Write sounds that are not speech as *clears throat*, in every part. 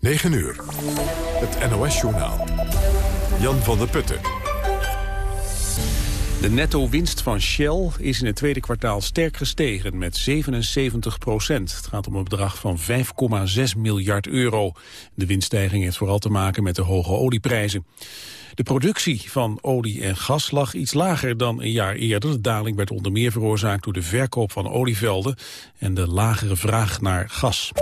9 uur. Het NOS-journaal. Jan van der Putten. De netto-winst van Shell is in het tweede kwartaal sterk gestegen met 77 procent. Het gaat om een bedrag van 5,6 miljard euro. De winststijging heeft vooral te maken met de hoge olieprijzen. De productie van olie en gas lag iets lager dan een jaar eerder. De daling werd onder meer veroorzaakt door de verkoop van olievelden en de lagere vraag naar gas.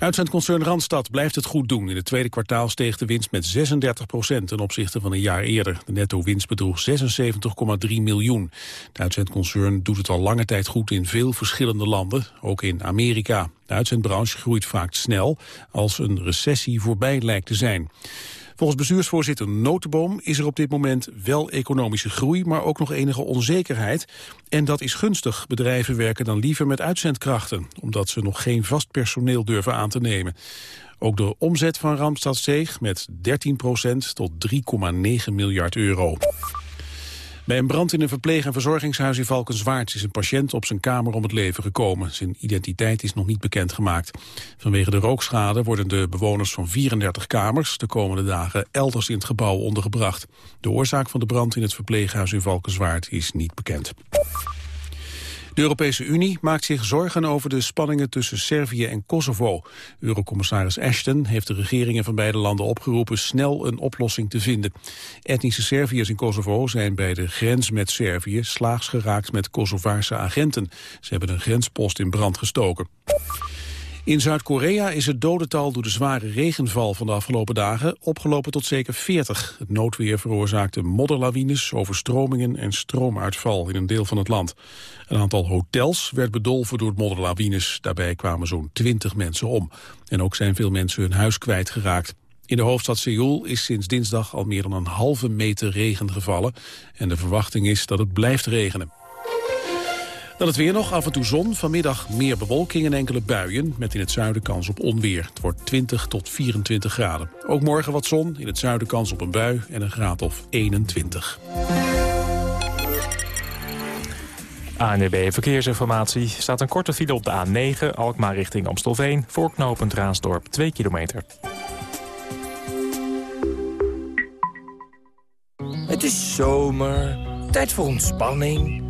Uitzendconcern Randstad blijft het goed doen. In het tweede kwartaal steeg de winst met 36 procent ten opzichte van een jaar eerder. De netto-winst bedroeg 76,3 miljoen. De uitzendconcern doet het al lange tijd goed in veel verschillende landen, ook in Amerika. De uitzendbranche groeit vaak snel als een recessie voorbij lijkt te zijn. Volgens bestuursvoorzitter Notenboom is er op dit moment wel economische groei, maar ook nog enige onzekerheid. En dat is gunstig. Bedrijven werken dan liever met uitzendkrachten, omdat ze nog geen vast personeel durven aan te nemen. Ook de omzet van Randstad steeg met 13% tot 3,9 miljard euro. Bij een brand in een verpleeg- en verzorgingshuis in Valkenswaard is een patiënt op zijn kamer om het leven gekomen. Zijn identiteit is nog niet bekendgemaakt. Vanwege de rookschade worden de bewoners van 34 kamers de komende dagen elders in het gebouw ondergebracht. De oorzaak van de brand in het verpleeghuis in Valkenswaard is niet bekend. De Europese Unie maakt zich zorgen over de spanningen tussen Servië en Kosovo. Eurocommissaris Ashton heeft de regeringen van beide landen opgeroepen snel een oplossing te vinden. Etnische Serviërs in Kosovo zijn bij de grens met Servië slaags geraakt met Kosovaarse agenten. Ze hebben een grenspost in brand gestoken. In Zuid-Korea is het dodental door de zware regenval van de afgelopen dagen opgelopen tot zeker 40. Het noodweer veroorzaakte modderlawines, overstromingen en stroomuitval in een deel van het land. Een aantal hotels werd bedolven door modderlawines. Daarbij kwamen zo'n 20 mensen om. En ook zijn veel mensen hun huis kwijtgeraakt. In de hoofdstad Seoul is sinds dinsdag al meer dan een halve meter regen gevallen. En de verwachting is dat het blijft regenen. Dan het weer nog, af en toe zon. Vanmiddag meer bewolking en enkele buien. Met in het zuiden kans op onweer. Het wordt 20 tot 24 graden. Ook morgen wat zon, in het zuiden kans op een bui en een graad of 21. ANWB Verkeersinformatie. Staat een korte file op de A9, Alkmaar richting Amstelveen... voorknopend Raasdorp 2 kilometer. Het is zomer, tijd voor ontspanning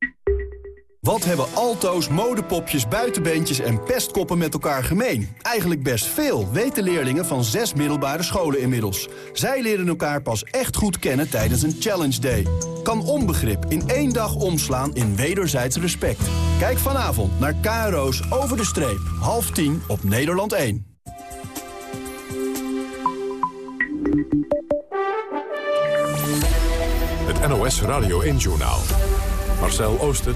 Wat hebben alto's, modepopjes, buitenbeentjes en pestkoppen met elkaar gemeen? Eigenlijk best veel, weten leerlingen van zes middelbare scholen inmiddels. Zij leren elkaar pas echt goed kennen tijdens een Challenge Day. Kan onbegrip in één dag omslaan in wederzijds respect. Kijk vanavond naar KRO's Over de Streep, half tien op Nederland 1. Het NOS Radio 1-journaal. Marcel Oosten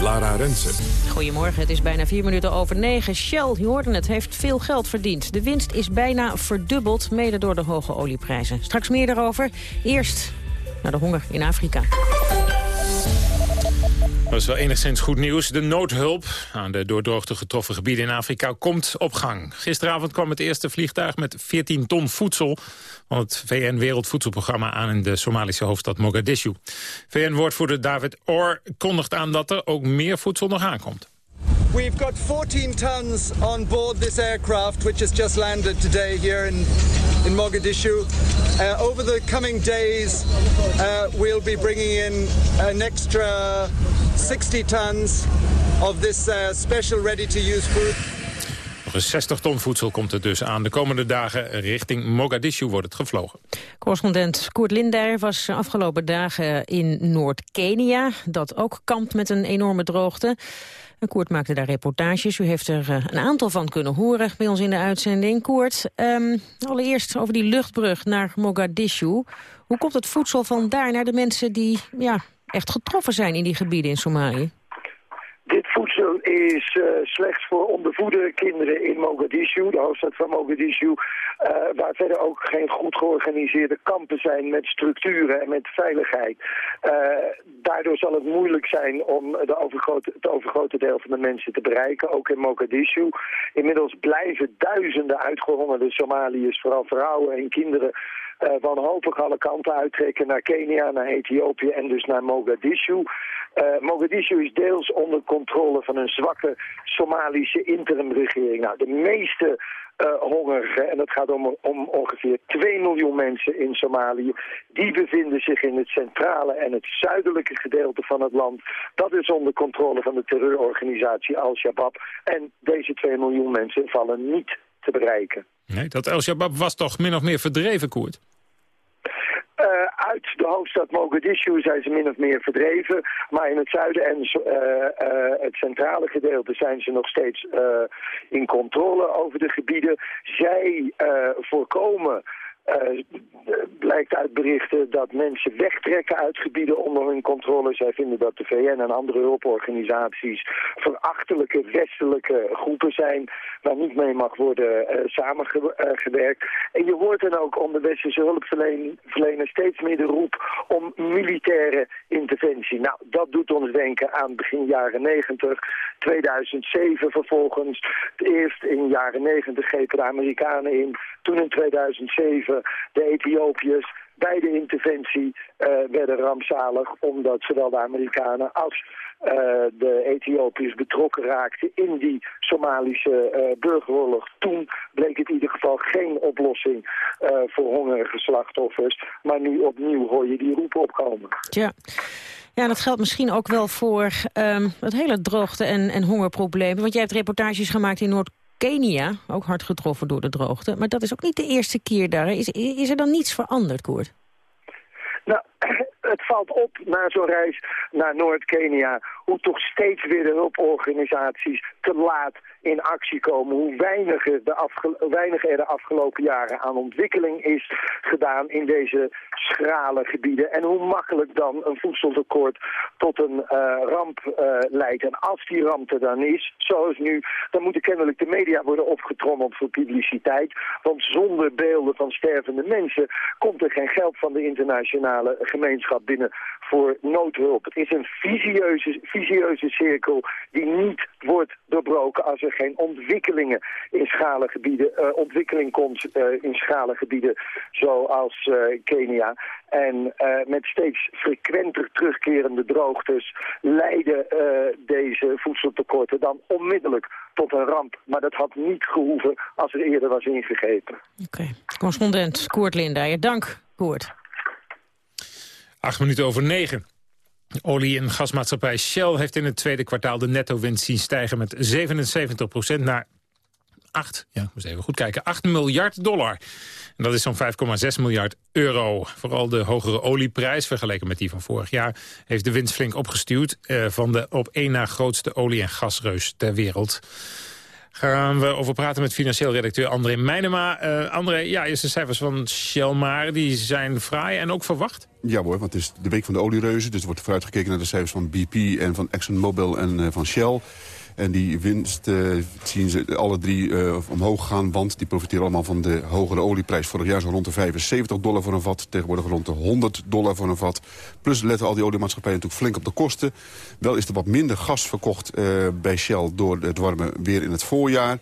Lara Rensen. Goedemorgen, het is bijna vier minuten over negen. Shell, je hoorde het, heeft veel geld verdiend. De winst is bijna verdubbeld, mede door de hoge olieprijzen. Straks meer daarover. Eerst naar de honger in Afrika. Dat is wel enigszins goed nieuws. De noodhulp aan de door droogte getroffen gebieden in Afrika komt op gang. Gisteravond kwam het eerste vliegtuig met 14 ton voedsel... van het VN-wereldvoedselprogramma aan in de Somalische hoofdstad Mogadishu. VN-woordvoerder David Orr kondigt aan dat er ook meer voedsel nog aankomt. We've got 14 tons on board this aircraft, which has just landed today here in, in Mogadishu. Uh, over the coming days, uh, we'll be bringing in an extra 60 tons of this uh, special ready-to-use food. Nog eens 60 ton voedsel komt er dus aan. De komende dagen richting Mogadishu wordt het gevlogen. Correspondent Koert Linder was afgelopen dagen in Noord-Kenia... dat ook kampt met een enorme droogte. En Koert maakte daar reportages. U heeft er uh, een aantal van kunnen horen bij ons in de uitzending. Koert, um, allereerst over die luchtbrug naar Mogadishu. Hoe komt het voedsel van daar naar de mensen die ja, echt getroffen zijn in die gebieden in Somalië? Dit voedsel is uh, slechts voor ondervoede kinderen in Mogadishu, de hoofdstad van Mogadishu, uh, waar verder ook geen goed georganiseerde kampen zijn met structuren en met veiligheid. Uh, daardoor zal het moeilijk zijn om de overgrote, het overgrote deel van de mensen te bereiken, ook in Mogadishu. Inmiddels blijven duizenden uitgehongerde Somaliërs, vooral vrouwen en kinderen, uh, wanhopig alle kanten uittrekken naar Kenia, naar Ethiopië en dus naar Mogadishu. Uh, Mogadishu is deels onder controle van een zwakke Somalische interimregering. Nou, de meeste uh, hongerigen, en het gaat om, om ongeveer 2 miljoen mensen in Somalië, die bevinden zich in het centrale en het zuidelijke gedeelte van het land. Dat is onder controle van de terreurorganisatie Al-Shabaab. En deze 2 miljoen mensen vallen niet te bereiken. Nee, dat Al-Shabaab was toch min of meer verdreven, Koert? Uh, uit de hoofdstad Mogadishu zijn ze min of meer verdreven. Maar in het zuiden en uh, uh, het centrale gedeelte zijn ze nog steeds in controle over de gebieden. Zij voorkomen uh, blijkt uit berichten dat mensen wegtrekken uit gebieden onder hun controle. Zij vinden dat de VN en andere hulporganisaties verachtelijke westelijke groepen zijn waar niet mee mag worden uh, samengewerkt. En je hoort dan ook onder westerse hulpverleners steeds meer de roep om militaire interventie. Nou, dat doet ons denken aan begin jaren 90, 2007 vervolgens. Eerst in jaren 90 grepen de Amerikanen in, toen in 2007 de Ethiopiërs bij de interventie uh, werden rampzalig... omdat zowel de Amerikanen als uh, de Ethiopiërs betrokken raakten in die Somalische uh, burgeroorlog. Toen bleek het in ieder geval geen oplossing voor hongerige slachtoffers. Maar nu opnieuw hoor je die roepen opkomen. Ja. Ja, dat geldt misschien ook wel voor um, het hele droogte- en, en hongerprobleem. Want jij hebt reportages gemaakt in Noord Kenia, ook hard getroffen door de droogte. Maar dat is ook niet de eerste keer daar. Is, is er dan niets veranderd, Koert? Nou, *clears throat* het valt op na zo'n reis naar Noord-Kenia... hoe toch steeds weer de hulporganisaties te laat in actie komen. Hoe weinig er, de afgelopen jaren aan ontwikkeling is gedaan in deze schrale gebieden. En hoe makkelijk dan een voedseltekort tot een uh, ramp uh, leidt. En als die ramp er dan is, zoals nu, dan moeten kennelijk de media worden opgetrommeld voor publiciteit. Want zonder beelden van stervende mensen komt er geen geld van de internationale gemeenschap binnen voor noodhulp. Het is een visieuze, visieuze cirkel die niet wordt doorbroken als er geen ontwikkelingen in gebieden, uh, ontwikkeling komt uh, in schrale gebieden zoals uh, Kenia. En met steeds frequenter terugkerende droogtes leiden deze voedseltekorten dan onmiddellijk tot een ramp. Maar dat had niet gehoeven als er eerder was ingegrepen. Oké, okay. correspondent Koert Lindeyer. Dank, Koert. Acht minuten over negen. Olie- en gasmaatschappij Shell heeft in het tweede kwartaal de netto-winst zien stijgen met 77 procent naar 8, ja, moet even goed kijken, 8 miljard dollar. En dat is zo'n 5,6 miljard euro. Vooral de hogere olieprijs, vergeleken met die van vorig jaar... heeft de winst flink opgestuurd eh, van de op één na grootste olie- en gasreus ter wereld gaan we over praten met financieel redacteur André Meijnema. Uh, André, ja, eerste cijfers van Shell maar, die zijn fraai en ook verwacht? Ja hoor, want het is de week van de oliereuzen. Dus er wordt vooruitgekeken naar de cijfers van BP en van ExxonMobil en uh, van Shell. En die winst uh, zien ze alle drie uh, omhoog gaan, want die profiteren allemaal van de hogere olieprijs. Vorig jaar zo rond de 75 dollar voor een vat, tegenwoordig rond de 100 dollar voor een vat. Plus letten al die oliemaatschappijen natuurlijk flink op de kosten. Wel is er wat minder gas verkocht uh, bij Shell door het warme weer in het voorjaar.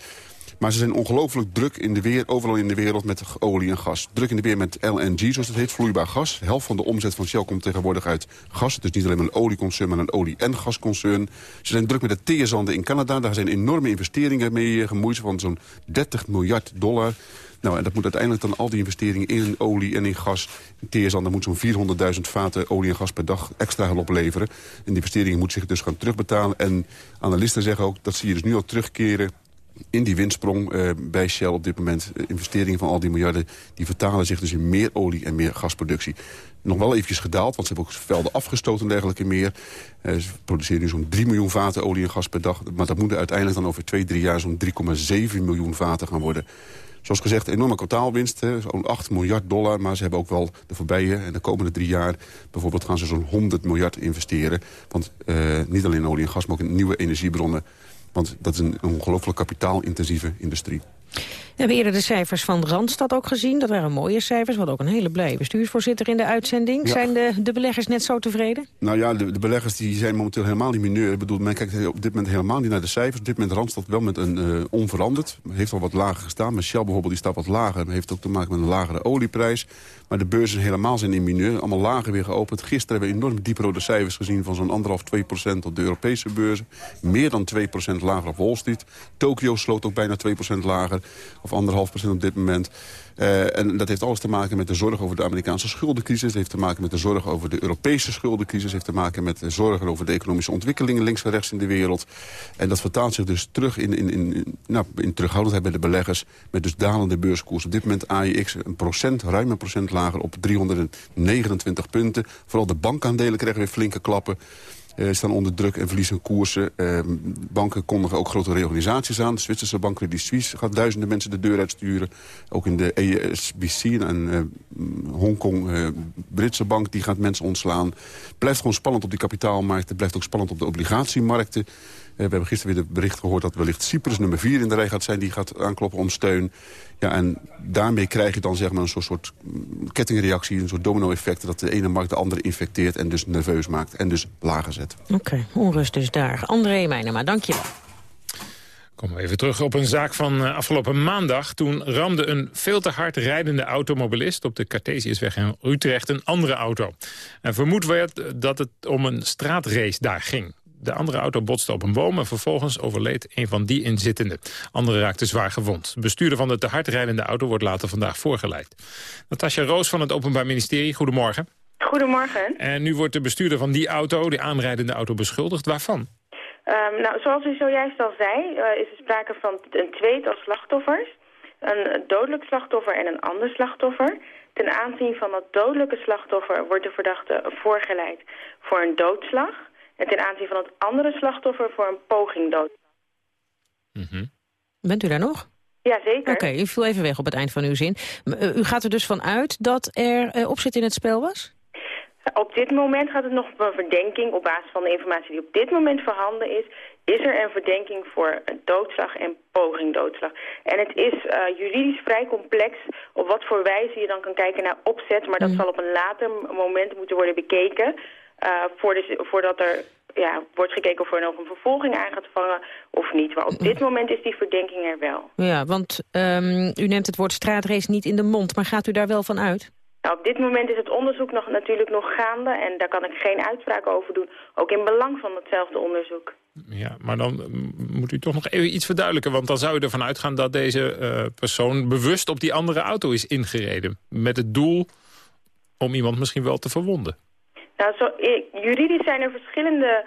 Maar ze zijn ongelooflijk druk in de weer, overal in de wereld met olie en gas. Druk in de weer met LNG, zoals het heet, vloeibaar gas. De helft van de omzet van Shell komt tegenwoordig uit gas. Dus niet alleen een olieconcern, maar een olie- en gasconcern. Ze zijn druk met de teerzanden in Canada. Daar zijn enorme investeringen mee gemoeid van zo'n 30 miljard dollar. Nou, en dat moet uiteindelijk dan al die investeringen in olie en in gas... in teerzanden moet zo'n 400.000 vaten olie en gas per dag extra gaan opleveren. En die investeringen moeten zich dus gaan terugbetalen. En analisten zeggen ook dat zie je dus nu al terugkeren in die windsprong uh, bij Shell op dit moment... Uh, investeringen van al die miljarden... die vertalen zich dus in meer olie en meer gasproductie. Nog wel eventjes gedaald, want ze hebben ook velden afgestoten en dergelijke meer. Uh, ze produceren nu zo'n 3 miljoen vaten olie en gas per dag. Maar dat moet uiteindelijk dan over twee, drie jaar... zo'n 3,7 miljoen vaten gaan worden. Zoals gezegd, enorme kwartaalwinst, zo'n 8 miljard dollar. Maar ze hebben ook wel de voorbije en de komende drie jaar... bijvoorbeeld gaan ze zo'n 100 miljard investeren. Want niet alleen olie en gas, maar ook in nieuwe energiebronnen. Want dat is een ongelooflijk kapitaalintensieve industrie. We hebben eerder de cijfers van Randstad ook gezien. Dat waren mooie cijfers. We hadden ook een hele blije bestuursvoorzitter in de uitzending. Zijn de, de beleggers net zo tevreden? Nou ja, de, de, beleggers die zijn momenteel helemaal niet mineur. Ik bedoel, men kijkt op dit moment helemaal niet naar de cijfers. Op dit moment Randstad wel met een uh, onveranderd. Heeft al wat lager gestaan. Maar Shell bijvoorbeeld die staat wat lager. Heeft ook te maken met een lagere olieprijs. Maar de beurzen helemaal zijn in mineur. Allemaal lager weer geopend. Gisteren hebben we enorm diep rode cijfers gezien... van zo'n anderhalf, 2 procent op de Europese beurzen. Meer dan 2 procent lager op Wall Street. Tokio sloot ook bijna 2 procent lager. Of anderhalf procent op dit moment. Uh, en dat heeft alles te maken met de zorg over de Amerikaanse schuldencrisis. Het heeft te maken met de zorg over de Europese schuldencrisis. Het heeft te maken met de zorgen over de economische ontwikkelingen links en rechts in de wereld. En dat vertaalt zich dus terug in, in, in, nou, in terughoudendheid bij de beleggers. Met dus dalende beurskoers. Op dit moment AIX een procent, ruim een procent lager op 329 punten. Vooral de bankaandelen krijgen weer flinke klappen. Uh, staan onder druk en verliezen koersen. Uh, banken kondigen ook grote reorganisaties aan. De Zwitserse bank Credit Suisse gaat duizenden mensen de deur uitsturen. Ook in de ESBC, een uh, Hongkong Britse bank, die gaat mensen ontslaan. Het blijft gewoon spannend op die kapitaalmarkten. Het blijft ook spannend op de obligatiemarkten. We hebben gisteren weer het bericht gehoord dat wellicht Cyprus nummer 4 in de rij gaat zijn. Die gaat aankloppen om steun. Ja, en daarmee krijg je dan zeg maar een soort, soort kettingreactie, een soort domino-effect... dat de ene markt de andere infecteert en dus nerveus maakt en dus lager zet. Oké, onrust dus daar. André Meijnema, dank je wel. Komen we even terug op een zaak van uh, afgelopen maandag. Toen ramde een veel te hard rijdende automobilist op de Cartesiusweg in Utrecht een andere auto. En vermoed werd dat het om een straatrace daar ging. De andere auto botste op een boom en vervolgens overleed een van die inzittenden. Andere raakte zwaar gewond. De bestuurder van de te hard rijdende auto wordt later vandaag voorgeleid. Natasja Roos van het Openbaar Ministerie, goedemorgen. Goedemorgen. En nu wordt de bestuurder van die auto, de aanrijdende auto, beschuldigd. Waarvan? Um, nou, zoals u zojuist al zei, uh, is er sprake van een tweetal slachtoffers. Een dodelijk slachtoffer en een ander slachtoffer. Ten aanzien van dat dodelijke slachtoffer wordt de verdachte voorgeleid voor een doodslag. En ten aanzien van het andere slachtoffer voor een poging dood. Mm Bent u daar nog? Ja, zeker. Oké, u viel even weg op het eind van uw zin. Eh, u gaat er dus van uit dat er uh, opzet in het spel was? Op dit moment gaat het nog op een verdenking. Op basis van de informatie die op dit moment voorhanden is... is er een verdenking voor doodslag en poging doodslag. En het is uh, juridisch vrij complex op wat voor wijze je dan kan kijken naar opzet. Maar dat mm. zal op een later moment moeten worden bekeken... Uh, voordat er ja, wordt gekeken of er nog een vervolging aan gaat vangen of niet. Maar op dit moment is die verdenking er wel. Ja, want um, u neemt het woord straatrace niet in de mond, maar gaat u daar wel van uit? Nou, op dit moment is het onderzoek nog, natuurlijk nog gaande en daar kan ik geen uitspraak over doen. Ook in belang van hetzelfde onderzoek. Ja, maar dan moet u toch nog even iets verduidelijken. Want dan zou je ervan uitgaan dat deze uh, persoon bewust op die andere auto is ingereden. Met het doel om iemand misschien wel te verwonden. Nou, zo, juridisch zijn er verschillende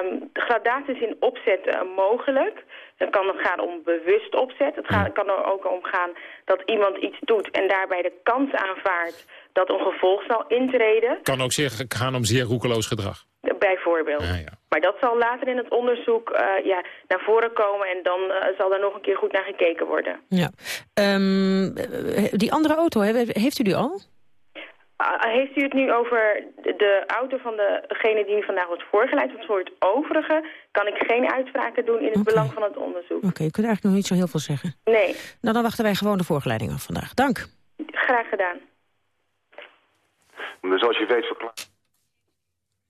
um, gradaties in opzet uh, mogelijk. Het kan het gaan om bewust opzet. Het gaat, kan er ook om gaan dat iemand iets doet en daarbij de kans aanvaardt dat een gevolg zal intreden. Het kan ook zeggen, gaan om zeer roekeloos gedrag. Bijvoorbeeld. Ja, ja. Maar dat zal later in het onderzoek uh, ja, naar voren komen... en dan uh, zal er nog een keer goed naar gekeken worden. Ja. Um, die andere auto, heeft u die al? Ah, heeft u het nu over de auto van degene die vandaag wordt voorgeleid? Want voor het overige kan ik geen uitspraken doen in het belang van het onderzoek. Oké, okay, u kunt eigenlijk nog niet zo heel veel zeggen. Nee. Nou, dan wachten wij gewoon de voorgeleiding af vandaag. Dank. Graag gedaan. Dus als je weet verklaart...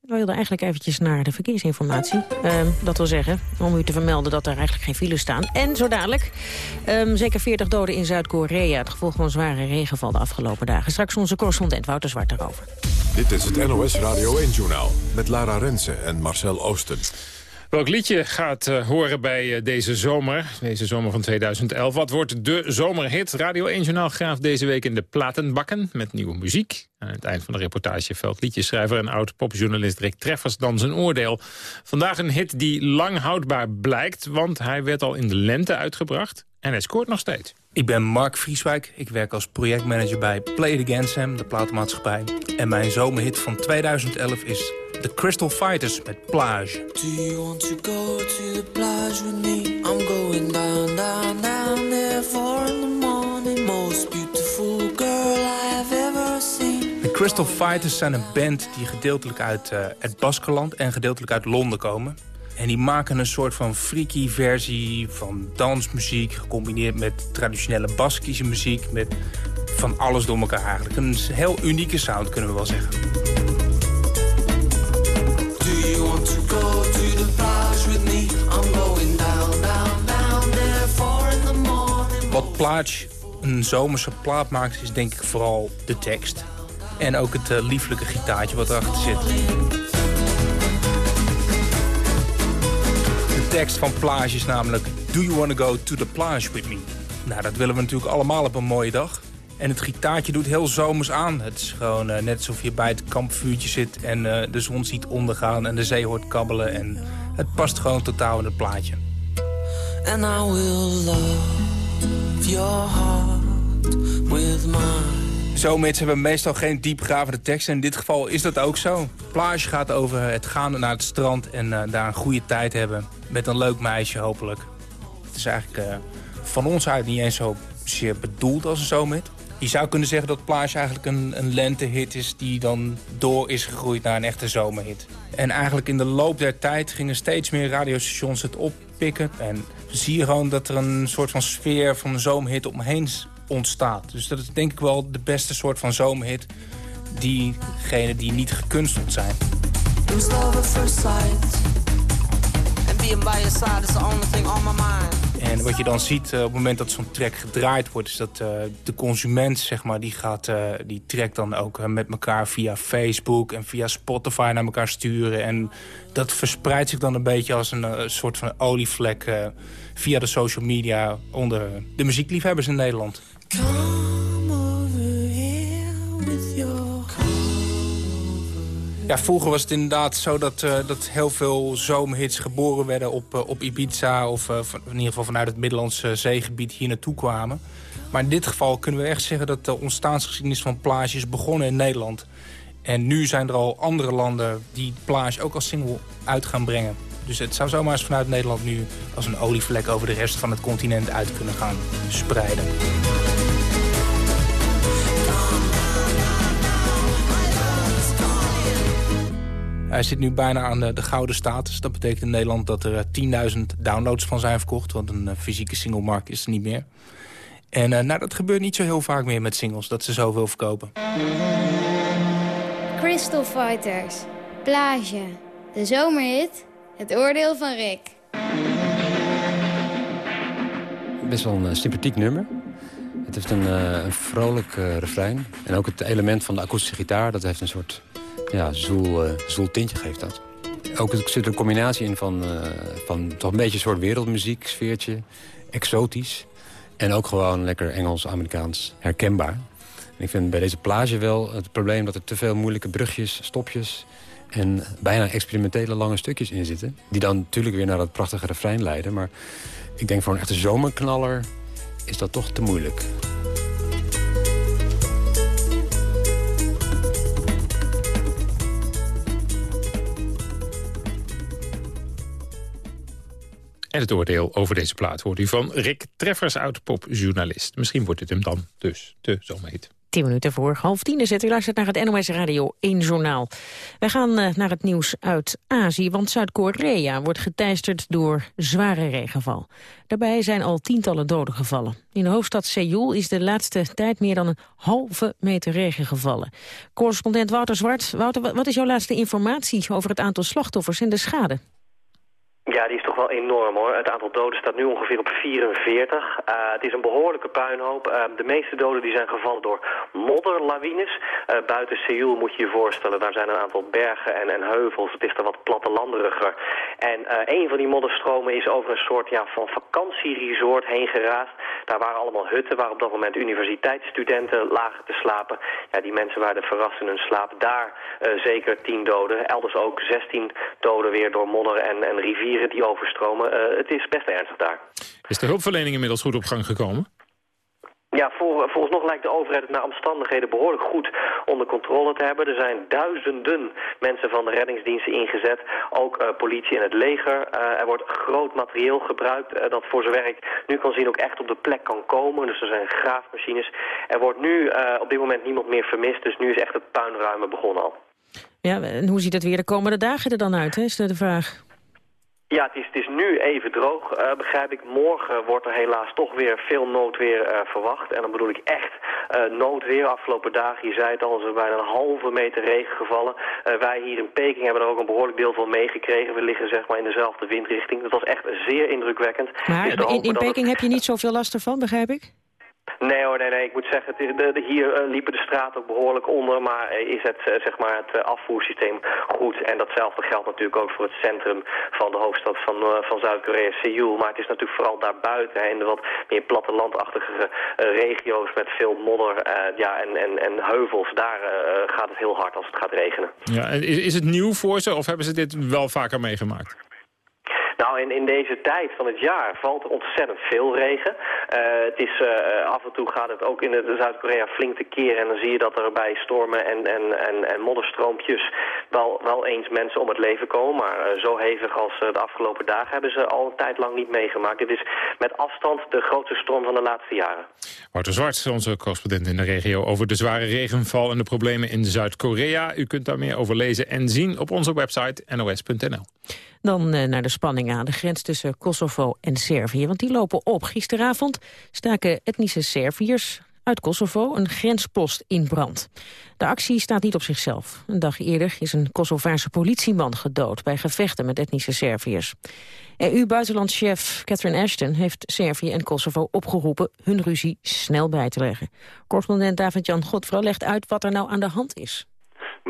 We wilden eigenlijk eventjes naar de verkeersinformatie. Uh, dat wil zeggen, om u te vermelden dat er eigenlijk geen files staan. En zo dadelijk, um, zeker 40 doden in Zuid-Korea... het gevolg van zware regenval de afgelopen dagen. Straks onze correspondent Wouter Zwart erover. Dit is het NOS Radio 1-journaal met Lara Rensen en Marcel Oosten. Welk liedje gaat uh, horen bij uh, deze zomer, deze zomer van 2011? Wat wordt de zomerhit? Radio 1 Journaal graaft deze week in de platenbakken met nieuwe muziek. Aan het eind van de reportage velt liedjeschrijver en oud-popjournalist Rick Treffers dan zijn oordeel. Vandaag een hit die lang houdbaar blijkt, want hij werd al in de lente uitgebracht en hij scoort nog steeds. Ik ben Mark Vrieswijk. Ik werk als projectmanager bij Play It Against de platenmaatschappij. En mijn zomerhit van 2011 is The Crystal Fighters met Plage. Do you want to go to the plage with me? I'm going down, down, down there for in the morning. Most beautiful girl I have ever seen. De Crystal Fighters zijn een band die gedeeltelijk uit eh, het Baskeland en gedeeltelijk uit Londen komen. En die maken een soort van freaky versie van dansmuziek... gecombineerd met traditionele Baskische muziek... met van alles door elkaar eigenlijk. Een heel unieke sound, kunnen we wel zeggen. Wat plage een zomerse plaat maakt is denk ik vooral de tekst. En ook het uh, lieflijke gitaartje wat erachter zit. De tekst van Plage is namelijk... Do you want to go to the plage with me? Nou, dat willen we natuurlijk allemaal op een mooie dag. En het gitaartje doet heel zomers aan. Het is gewoon uh, net alsof je bij het kampvuurtje zit... en uh, de zon ziet ondergaan en de zee hoort kabbelen. En het past gewoon totaal in het plaatje. And I will love your heart with mine. Zomerhits hebben meestal geen diepgravende teksten. In dit geval is dat ook zo. Plage gaat over het gaan naar het strand en uh, daar een goede tijd hebben. Met een leuk meisje hopelijk. Het is eigenlijk van ons uit niet eens zo zeer bedoeld als een zomerhit. Je zou kunnen zeggen dat Plage eigenlijk een, een lentehit is... die dan door is gegroeid naar een echte zomerhit. En eigenlijk in de loop der tijd gingen steeds meer radiostations het oppikken. En zie je gewoon dat er een soort van sfeer van een zomerhit omheen ontstaat. Dus dat is denk ik wel de beste soort van zomerhit. Diegenen die niet gekunsteld zijn. En wat je dan ziet uh, op het moment dat zo'n track gedraaid wordt... is dat uh, de consument, zeg maar, die, gaat, uh, die trekt dan ook met elkaar via Facebook... en via Spotify naar elkaar sturen. En dat verspreidt zich dan een beetje als een soort van olievlek... via de social media onder de muziekliefhebbers in Nederland. Ja, vroeger was het inderdaad zo dat, uh, dat heel veel zomerhits geboren werden op, uh, op Ibiza... of van, in ieder geval vanuit het Middellandse zeegebied hier naartoe kwamen. Maar in dit geval kunnen we echt zeggen dat de ontstaansgeschiedenis van Plage is begonnen in Nederland. En nu zijn er al andere landen die Plage ook als single uit gaan brengen. Dus het zou zomaar eens vanuit Nederland nu als een olievlek over de rest van het continent uit kunnen gaan spreiden. Hij zit nu bijna aan de, de, gouden status. Dat betekent in Nederland dat er 10.000 eh, downloads van zijn verkocht. Want een uh, fysieke singlemarkt is er niet meer. En uh, nou, dat gebeurt niet zo heel vaak meer met singles, dat ze zoveel verkopen. Crystal Fighters, Plage, de zomerhit, het oordeel van Rick. Best wel een sympathiek nummer. Het heeft een, een vrolijk refrein. En ook het element van de akoestische gitaar, dat heeft een soort ja, zoel, uh, zoel tintje geeft dat. Ook er zit een combinatie in van, uh, van toch een beetje een soort wereldmuziek, sfeertje. Exotisch. En ook gewoon lekker Engels-Amerikaans herkenbaar. En ik vind bij deze plage wel het probleem dat er te veel moeilijke brugjes, stopjes... en bijna experimentele lange stukjes in zitten. Die dan natuurlijk weer naar dat prachtige refrein leiden. Maar ik denk voor een echte zomerknaller is dat toch te moeilijk. En het oordeel over deze plaat hoort u van Rick Treffers, oud-popjournalist. Misschien wordt het hem dan dus de zomerhit. Tien minuten voor half tien het. U luistert naar het NOS Radio 1 Journaal. Wij gaan uh, naar het nieuws uit Azië, want Zuid-Korea wordt geteisterd door zware regenval. Daarbij zijn al tientallen doden gevallen. In de hoofdstad Seoul is de laatste tijd meer dan een halve meter regen gevallen. Correspondent Wouter Zwart, Wouter, wat is jouw laatste informatie over het aantal slachtoffers en de schade? Ja, die is toch wel enorm hoor. Het aantal doden staat nu ongeveer op 44. Uh, het is een behoorlijke puinhoop. Uh, de meeste doden die zijn gevallen door modderlawines. Uh, buiten Seoul moet je je voorstellen, daar zijn een aantal bergen en, en heuvels. Het is er wat plattelanderiger. En een van die modderstromen is over een soort ja, van vakantieresort heen geraast. Daar waren allemaal hutten waar op dat moment universiteitsstudenten lagen te slapen. Ja, die mensen waren verrast in hun slaap. Daar zeker 10 doden. Elders ook 16 doden weer door modder en, en rivieren die overstromen. Uh, het is best ernstig daar. Is de hulpverlening inmiddels goed op gang gekomen? Ja, voor, nog lijkt de overheid het naar omstandigheden behoorlijk goed onder controle te hebben. Er zijn duizenden mensen van de reddingsdiensten ingezet, ook uh, politie en het leger. Uh, er wordt groot materieel gebruikt uh, dat voor zijn werk nu kan zien ook echt op de plek kan komen. Dus er zijn graafmachines. Er wordt nu op dit moment niemand meer vermist, dus nu is echt het puinruimen begonnen al. Ja, en hoe ziet het weer de komende dagen er dan uit, hè, is de vraag? Ja, het is, het is nu even droog, uh, begrijp ik. Morgen wordt er helaas toch weer veel noodweer uh, verwacht. En dan bedoel ik echt uh, noodweer. Afgelopen dagen, je zei het al, is er bijna een halve meter regen gevallen. wij hier in Peking hebben er ook een behoorlijk deel van meegekregen. We liggen zeg maar in dezelfde windrichting. Dat was echt zeer indrukwekkend. Maar dus in, in Peking heb je niet zoveel last ervan, begrijp ik? Nee hoor, nee, nee. Ik moet zeggen, de, hier uh, liepen de straten ook behoorlijk onder, maar is het, uh, zeg maar, het afvoersysteem goed. En datzelfde geldt natuurlijk ook voor het centrum van de hoofdstad van, van Zuid-Korea, Seoul. Maar het is natuurlijk vooral daarbuiten, in de wat meer plattelandachtige regio's met veel modder ja, en, en, en heuvels. Daar gaat het heel hard als het gaat regenen. Ja, en is, is het nieuw voor ze of hebben ze dit wel vaker meegemaakt? Nou, in, in deze tijd van het jaar valt ontzettend veel regen. Uh, het is, uh, af en toe gaat het ook in Zuid-Korea flink te keren. En dan zie je dat er bij stormen en, en, en, en modderstroompjes wel, wel eens mensen om het leven komen. Maar uh, zo hevig als de afgelopen dagen hebben ze al een tijd lang niet meegemaakt. Dit is met afstand de grootste storm van de laatste jaren. Wouter Zwart, onze correspondent in de regio... over de zware regenval en de problemen in Zuid-Korea. U kunt daar meer over lezen en zien op onze website nos.nl. Dan eh, naar de spanning aan de grens tussen Kosovo en Servië. Want die lopen op. Gisteravond staken etnische Serviërs uit Kosovo een grenspost in brand. De actie staat niet op zichzelf. Een dag eerder is een Kosovaarse politieman gedood... bij gevechten met etnische Serviërs. EU-buitenlandchef Catherine Ashton heeft Servië en Kosovo opgeroepen... hun ruzie snel bij te leggen. Correspondent David-Jan Godfro legt uit wat er nou aan de hand is.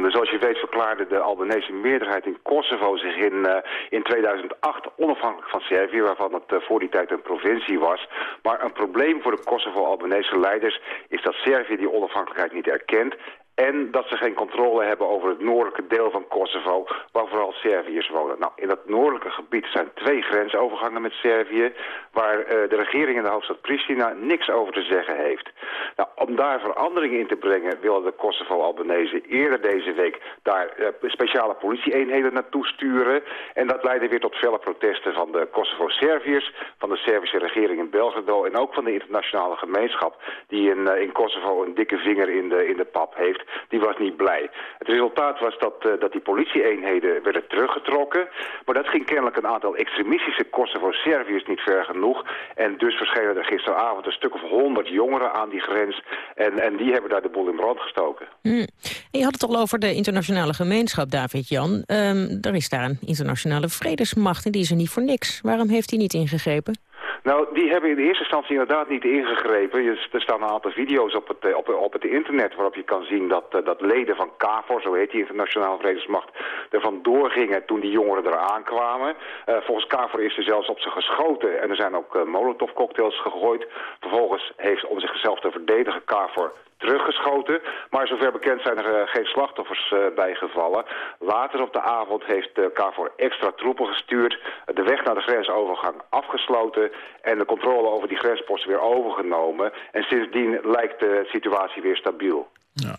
Zoals je weet verklaarde de Albanese meerderheid in Kosovo zich in, uh, in 2008 onafhankelijk van Servië, waarvan het uh, voor die tijd een provincie was. Maar een probleem voor de Kosovo-Albanese leiders is dat Servië die onafhankelijkheid niet erkent en dat ze geen controle hebben over het noordelijke deel van Kosovo, waar vooral Serviërs wonen. Nou, in dat noordelijke gebied zijn twee grensovergangen met Servië, waar uh, de regering in de hoofdstad Pristina niks over te zeggen heeft. Nou, om daar verandering in te brengen willen de Kosovo-Albanese eerder deze week daar uh, speciale politieeenheden naartoe sturen. En dat leidde weer tot felle protesten van de Kosovo-Serviërs, van de Servische regering in Belgrado en ook van de internationale gemeenschap die in, uh, in Kosovo een dikke vinger in de, in de pap heeft die was niet blij. Het resultaat was dat, uh, dat die politieeenheden werden teruggetrokken. Maar dat ging kennelijk een aantal extremistische Kosovo-Serviërs niet ver genoeg. En dus verschenen er gisteravond een stuk of honderd jongeren aan die grens. En, en die hebben daar de boel in brand gestoken. Hmm. Je had het al over de internationale gemeenschap, David-Jan. Um, er is daar een internationale vredesmacht en die is er niet voor niks. Waarom heeft hij niet ingegrepen? Nou, die hebben in de eerste instantie inderdaad niet ingegrepen. Er staan een aantal video's op het, op, op het internet waarop je kan zien dat, eh, dat leden van KFOR, zo heet die internationale vredesmacht, er vandoor gingen toen die jongeren eraan kwamen. Uh, volgens KFOR is er zelfs op ze geschoten en er zijn ook molotovcocktails gegooid. Vervolgens heeft om zichzelf te verdedigen KFOR teruggeschoten. Maar zover bekend zijn er uh, geen slachtoffers uh, bijgevallen. Later op de avond heeft de KFOR extra troepen gestuurd. De weg naar de grensovergang afgesloten. En de controle over die grensposten weer overgenomen. En sindsdien lijkt de situatie weer stabiel. Ja,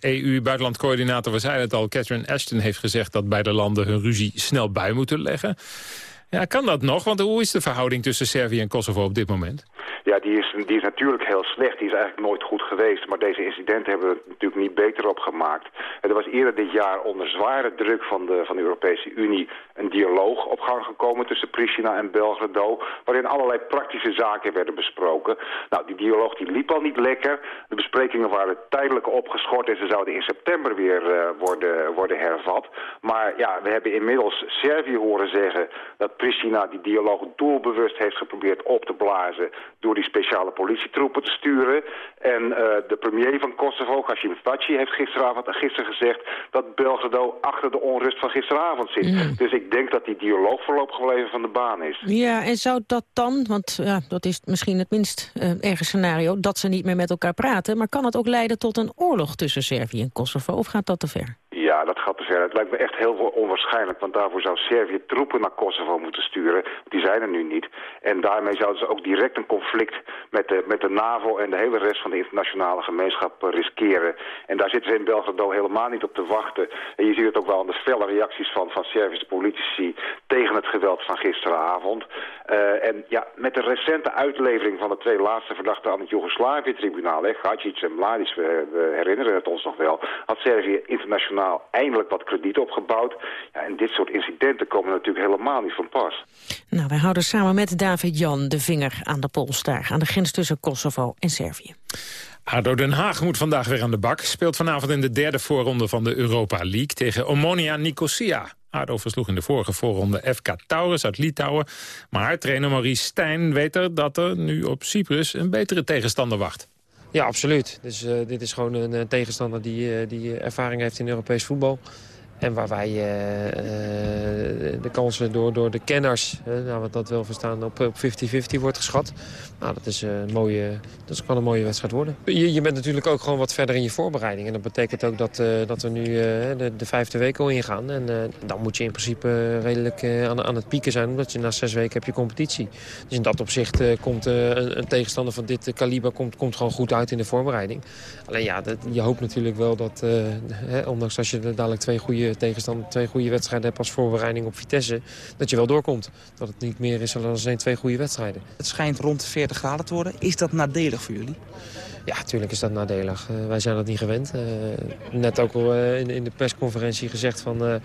EU-buitenlandcoördinator, we zeiden het al, Catherine Ashton heeft gezegd dat beide landen hun ruzie snel bij moeten leggen. Ja, kan dat nog? Want hoe is de verhouding tussen Servië en Kosovo op dit moment? Ja, die is, die is natuurlijk heel slecht. Die is eigenlijk nooit goed geweest. Maar deze incidenten hebben het natuurlijk niet beter opgemaakt. Er was eerder dit jaar onder zware druk van de, van de Europese Unie een dialoog op gang gekomen tussen Pristina en Belgrado, waarin allerlei praktische zaken werden besproken. Nou, die dialoog die liep al niet lekker. De besprekingen waren tijdelijk opgeschort en ze zouden in september weer uh, worden, worden hervat. Maar ja, we hebben inmiddels Servië horen zeggen dat Pristina die dialoog doelbewust heeft geprobeerd op te blazen door die speciale politietroepen te sturen. En uh, de premier van Kosovo, Hashim Thaci, heeft gisteravond gisteren gezegd dat Belgrado achter de onrust van gisteravond zit. Mm. Dus ik denk dat die dialoog voorlopig wel even van de baan is. Ja, en zou dat dan, want ja, dat is misschien het minst uh, erge scenario, dat ze niet meer met elkaar praten, maar kan het ook leiden tot een oorlog tussen Servië en Kosovo, of gaat dat te ver? Dat gaat te ver. Het lijkt me echt heel onwaarschijnlijk, want daarvoor zou Servië troepen naar Kosovo moeten sturen. Die zijn er nu niet. En daarmee zouden ze ook direct een conflict met de, met de NAVO en de hele rest van de internationale gemeenschap eh, riskeren. En daar zitten ze in Belgrado helemaal niet op te wachten. En je ziet het ook wel aan de felle reacties van, van Servische politici tegen het geweld van gisteravond. Uh, en ja, met de recente uitlevering van de twee laatste verdachten aan het Joegoslavië-tribunaal, Gacic en Mladic, we, herinneren het ons nog wel, had Servië internationaal eindelijk wat krediet opgebouwd. Ja, en dit soort incidenten komen natuurlijk helemaal niet van pas. Nou, wij houden samen met David Jan de vinger aan de pols daar, aan de grens tussen Kosovo en Servië. ADO Den Haag moet vandaag weer aan de bak. Speelt vanavond in de derde voorronde van de Europa League tegen Omonia Nicosia. ADO versloeg in de vorige voorronde FK Taurus uit Litouwen. Maar trainer Maurice Stijn weet er dat er nu op Cyprus een betere tegenstander wacht. Ja, absoluut. Dus uh, dit is gewoon een, een tegenstander die, uh, die ervaring heeft in Europees voetbal. En waar wij uh, de kansen door, door de kenners, nou, wat dat wel verstaan, op 50-50 wordt geschat. Nou, dat, is, een mooie, dat kan een mooie wedstrijd worden. Je, je bent natuurlijk ook gewoon wat verder in je voorbereiding. En dat betekent ook dat, dat we nu de, de, vijfde week al ingaan. En dan moet je in principe redelijk aan, aan het pieken zijn. Omdat je na zes weken heb je competitie. Dus in dat opzicht komt een, een, tegenstander van dit kaliber komt, komt gewoon goed uit in de voorbereiding. Alleen ja, dat, je hoopt natuurlijk wel dat, ondanks als je dadelijk twee goede tegenstander twee goede wedstrijden hebt als voorbereiding op Vitesse... dat je wel doorkomt. Dat het niet meer is dan alleen twee goede wedstrijden. Het schijnt rond 40 graden te worden. Is dat nadelig voor jullie? Ja, natuurlijk is dat nadelig. Uh, wij zijn dat niet gewend. Uh, net ook al uh, in, in, de persconferentie gezegd van...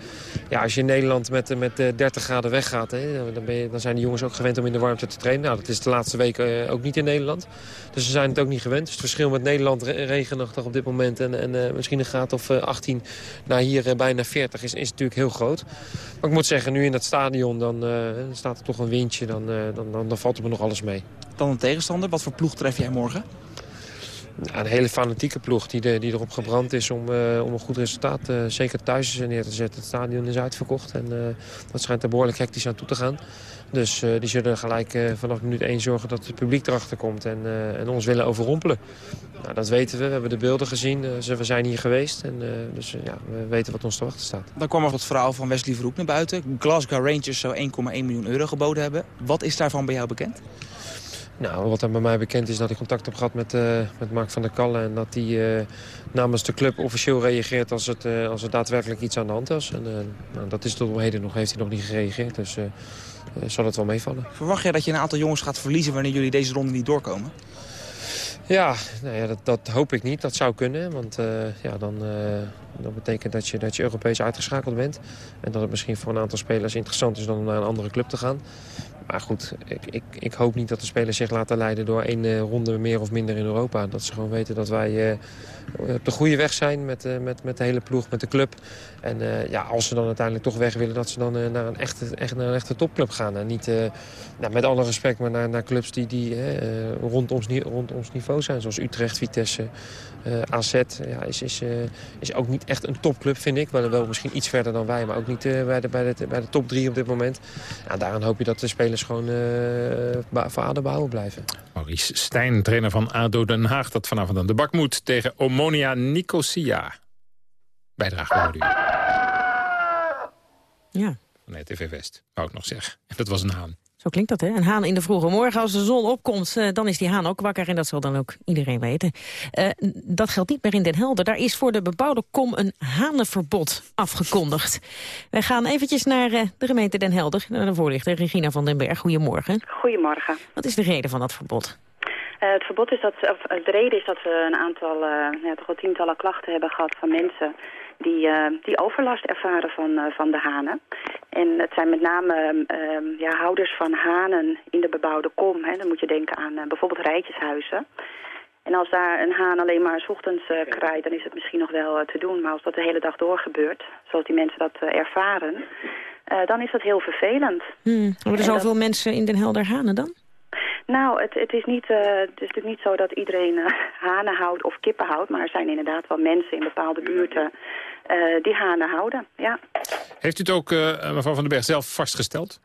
ja, als je in Nederland met, met 30 graden weggaat... Dan, dan zijn de jongens ook gewend om in de warmte te trainen. Nou, dat is de laatste weken ook niet in Nederland. Dus ze zijn het ook niet gewend. Dus het verschil met Nederland, re regenachtig op dit moment... en, en misschien een graad of 18 naar hier bijna 40 is, is natuurlijk heel groot. Maar ik moet zeggen, nu in dat stadion dan staat er toch een windje. Dan, dan, dan, dan valt er me nog alles mee. Dan een tegenstander. Wat voor ploeg tref jij morgen? Een hele fanatieke ploeg die, die erop gebrand is om, uh, om een goed resultaat uh, zeker thuis neer te zetten. Het stadion is uitverkocht en uh, dat schijnt er behoorlijk hectisch aan toe te gaan. Dus die zullen gelijk vanaf minuut 1 zorgen dat het publiek erachter komt en, en ons willen overrompelen. Nou, dat weten we, we hebben de beelden gezien, we zijn hier geweest en dus ja, we weten wat ons te wachten staat. Dan kwam er het verhaal van Wesley Verhoek naar buiten. Glasgow Rangers zou 1,1 miljoen euro geboden hebben. Wat is daarvan bij jou bekend? Nou, wat er bij mij bekend is dat ik contact heb gehad met, uh, met Mark van der Kallen... en dat hij uh, namens de club officieel reageert als, het, uh, als er daadwerkelijk iets aan de hand is. En nou, dat is tot op heden nog, heeft hij nog niet gereageerd, dus zal het wel meevallen. Verwacht jij dat je een aantal jongens gaat verliezen wanneer jullie deze ronde niet doorkomen? Ja, nou ja dat, dat, hoop ik niet. Dat zou kunnen. Want uh, ja, dan, uh, dat betekent dat je, dat je Europees uitgeschakeld bent. En dat het misschien voor een aantal spelers interessant is om naar een andere club te gaan. Maar goed, ik, ik, ik hoop niet dat de spelers zich laten leiden door één uh, ronde meer of minder in Europa. Dat ze gewoon weten dat wij op de goede weg zijn met, met, met de hele ploeg, met de club. En ja, als ze dan uiteindelijk toch weg willen, dat ze dan naar, een echte, echt, naar een echte topclub gaan. En niet, nou, met alle respect, maar naar, naar clubs die, die rond, ons, rond ons niveau zijn. Zoals Utrecht, Vitesse, uh, AZ. Ja, is, is, uh, is ook niet echt een topclub, vind ik. Wel, wel misschien iets verder dan wij, maar ook niet uh, bij, de, bij, de, bij de top drie op dit moment. Ja, daaraan hoop je dat de spelers gewoon voor ADO behouden blijven. Maurice Stijn, trainer van ADO Den Haag... dat vanavond aan de bak moet tegen Omonia Nicosia. Bijdrage hoorde u. Ja. Nee, TV West, wou ik nog zeggen. Dat was een haan. Zo klinkt dat, hè? Een haan in de vroege morgen. Als de zon opkomt, uh, dan is die haan ook wakker. En dat zal dan ook iedereen weten. Uh, dat geldt niet meer in Den Helder. Daar is voor de bebouwde kom een hanenverbod afgekondigd. Wij gaan eventjes naar uh, de gemeente Den Helder. Naar de voorlichter Regina van den Berg. Goedemorgen. Goedemorgen. Wat is de reden van dat verbod? het verbod is dat, of, de reden is dat we een aantal, ja, toch wel tientallen klachten hebben gehad van mensen die, uh, die overlast ervaren van, uh, van de hanen. En het zijn met name uh, ja, houders van hanen in de bebouwde kom. Hè. Dan moet je denken aan uh, bijvoorbeeld rijtjeshuizen. En als daar een haan alleen maar s ochtends kraait, dan is het misschien nog wel te doen. Maar als dat de hele dag door gebeurt, zoals die mensen dat ervaren, dan is dat heel vervelend. Hmm. Worden er zoveel dat... mensen in Den Helder hanen dan? Nou, het, het, is niet, uh, het is natuurlijk niet zo dat iedereen uh, hanen houdt of kippen houdt. Maar er zijn inderdaad wel mensen in bepaalde buurten die hanen houden, ja. Heeft u het ook, mevrouw Van den Berg, zelf vastgesteld?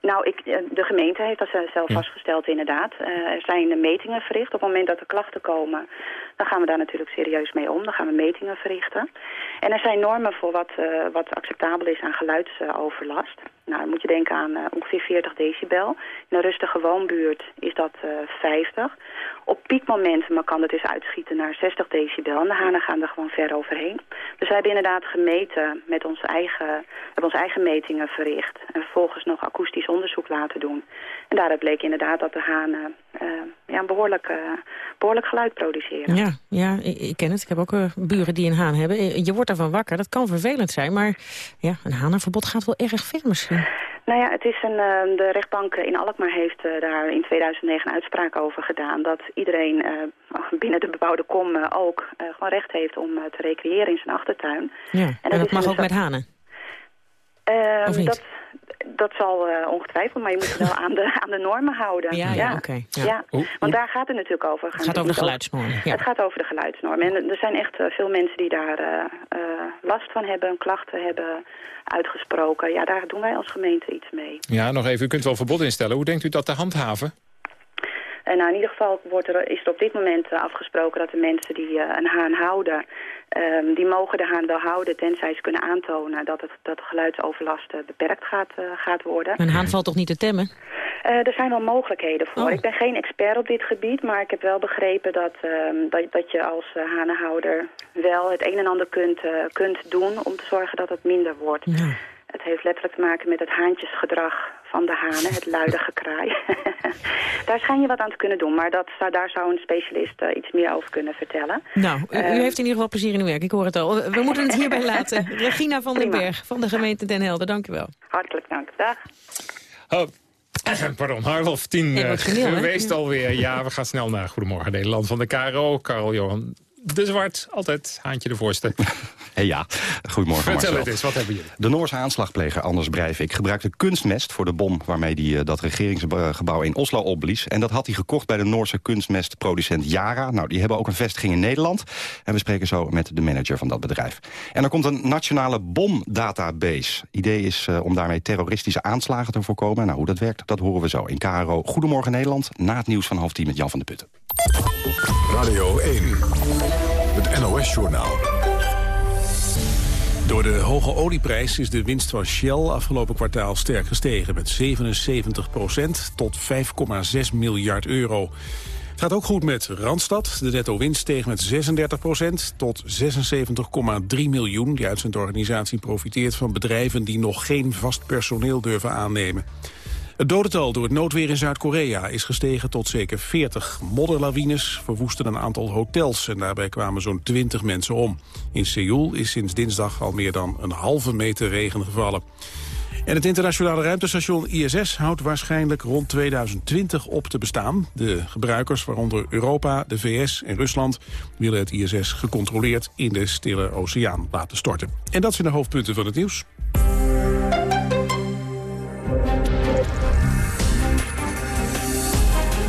Nou, ik, eh, de gemeente heeft dat zelf vastgesteld inderdaad. Uh, er zijn metingen verricht. Op het moment dat er klachten komen, dan gaan we daar natuurlijk serieus mee om. Dan gaan we metingen verrichten. En er zijn normen voor wat, uh, wat acceptabel is aan geluidsoverlast. Nou, dan moet je denken aan ongeveer 40 decibel. In een rustige woonbuurt is dat 50. Op piekmomenten maar kan het dus uitschieten naar 60 decibel. En de hanen gaan er gewoon ver overheen. Dus wij hebben inderdaad gemeten met onze eigen, hebben onze eigen metingen verricht. En vervolgens nog akoestisch onderzoek laten doen. En daaruit bleek inderdaad dat de hanen uh, ja, een behoorlijk, uh, behoorlijk geluid produceren. Ja, ja ik, ik ken het. Ik heb ook uh, buren die een haan hebben. Je wordt ervan wakker. Dat kan vervelend zijn. Maar ja, een hanenverbod gaat wel erg ver misschien. Nou ja, het is een, de rechtbank in Alkmaar heeft daar in 2009 een uitspraak over gedaan... dat iedereen *laughs* binnen de bebouwde kom ook gewoon recht heeft om te recreëren in zijn achtertuin. Ja, en dat, en dat mag ook met hanen? Uh, dat, dat zal uh, ongetwijfeld, maar je moet wel aan de, *laughs* aan de normen houden. Ja, ja, oké. ja. ja. Want daar gaat het natuurlijk over. Het gaat over de geluidsnormen. Ja. Het gaat over de geluidsnormen. En er zijn echt uh, veel mensen die daar uh, last van hebben, klachten hebben uitgesproken. Ja, daar doen wij als gemeente iets mee. Ja, nog even, u kunt wel verbod instellen. Hoe denkt u dat te handhaven? En nou, in ieder geval wordt er, is er op dit moment afgesproken dat de mensen die een haan houden... Um, die mogen de haan wel houden tenzij ze kunnen aantonen dat, het, dat de geluidsoverlast uh, beperkt gaat, uh, gaat worden. Een haan valt toch niet te temmen? Uh, er zijn wel mogelijkheden voor. Oh. Ik ben geen expert op dit gebied, maar ik heb wel begrepen dat, um, dat, dat je als hanenhouder wel het een en ander kunt, kunt doen om te zorgen dat het minder wordt. Ja. Het heeft letterlijk te maken met het haantjesgedrag van de hanen, het luide gekraai. *laughs* daar schijn je wat aan te kunnen doen, maar dat, daar zou een specialist uh, iets meer over kunnen vertellen. Nou, u, uh, u, heeft in ieder geval plezier in uw werk, ik hoor het al. We moeten het hierbij *laughs* laten. Regina van den Berg van de gemeente Den Helder, dank u wel. Hartelijk dank, dag. Oh. Pardon, half tien uh, geweest alweer. Ja, we gaan snel naar Goedemorgen Nederland van de KRO. Karel Johan de Zwart, altijd haantje de voorste. *laughs* Hey ja, goedemorgen Vertel Marcel. het eens, wat hebben jullie? De Noorse aanslagpleger Anders Breivik gebruikte kunstmest voor de bom... waarmee hij uh, dat regeringsgebouw in Oslo opblies. En dat had hij gekocht bij de Noorse kunstmestproducent Yara. Nou, die hebben ook een vestiging in Nederland. En we spreken zo met de manager van dat bedrijf. En er komt een nationale bomdatabase. Idee is uh, om daarmee terroristische aanslagen te voorkomen. Nou, hoe dat werkt, dat horen we zo in KRO. Goedemorgen Nederland, na het nieuws van half tien met Jan van de Putten. Radio 1, het NOS-journaal. Door de hoge olieprijs is de winst van Shell afgelopen kwartaal sterk gestegen... met 77 procent tot 5,6 miljard euro. Het gaat ook goed met Randstad. De netto-winst steeg met 36 procent tot 76,3 miljoen. Die uitzendorganisatie profiteert van bedrijven die nog geen vast personeel durven aannemen. Het dodental door het noodweer in Zuid-Korea is gestegen tot zeker 40. Modderlawines verwoesten een aantal hotels en daarbij kwamen zo'n 20 mensen om. In Seoul is sinds dinsdag al meer dan een halve meter regen gevallen. En het internationale ruimtestation ISS houdt waarschijnlijk rond 2020 op te bestaan. De gebruikers, waaronder Europa, de VS en Rusland... willen het ISS gecontroleerd in de Stille Oceaan laten storten. En dat zijn de hoofdpunten van het nieuws.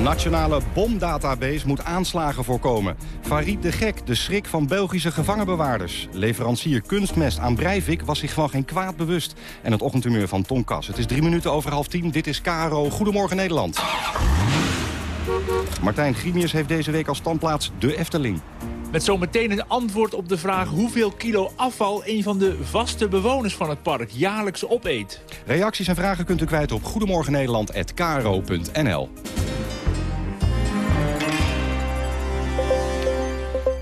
Nationale bomdatabase moet aanslagen voorkomen. Farid de Gek, de schrik van Belgische gevangenbewaarders. Leverancier kunstmest aan Breivik was zich van geen kwaad bewust. En het ochtendtumeur van Tonkas. Het is drie minuten over half tien. Dit is Caro. Goedemorgen Nederland. Martijn Grimius heeft deze week als standplaats de Efteling. Met zometeen een antwoord op de vraag hoeveel kilo afval... een van de vaste bewoners van het park jaarlijks opeet. Reacties en vragen kunt u kwijt op goedemorgennederland.kro.nl.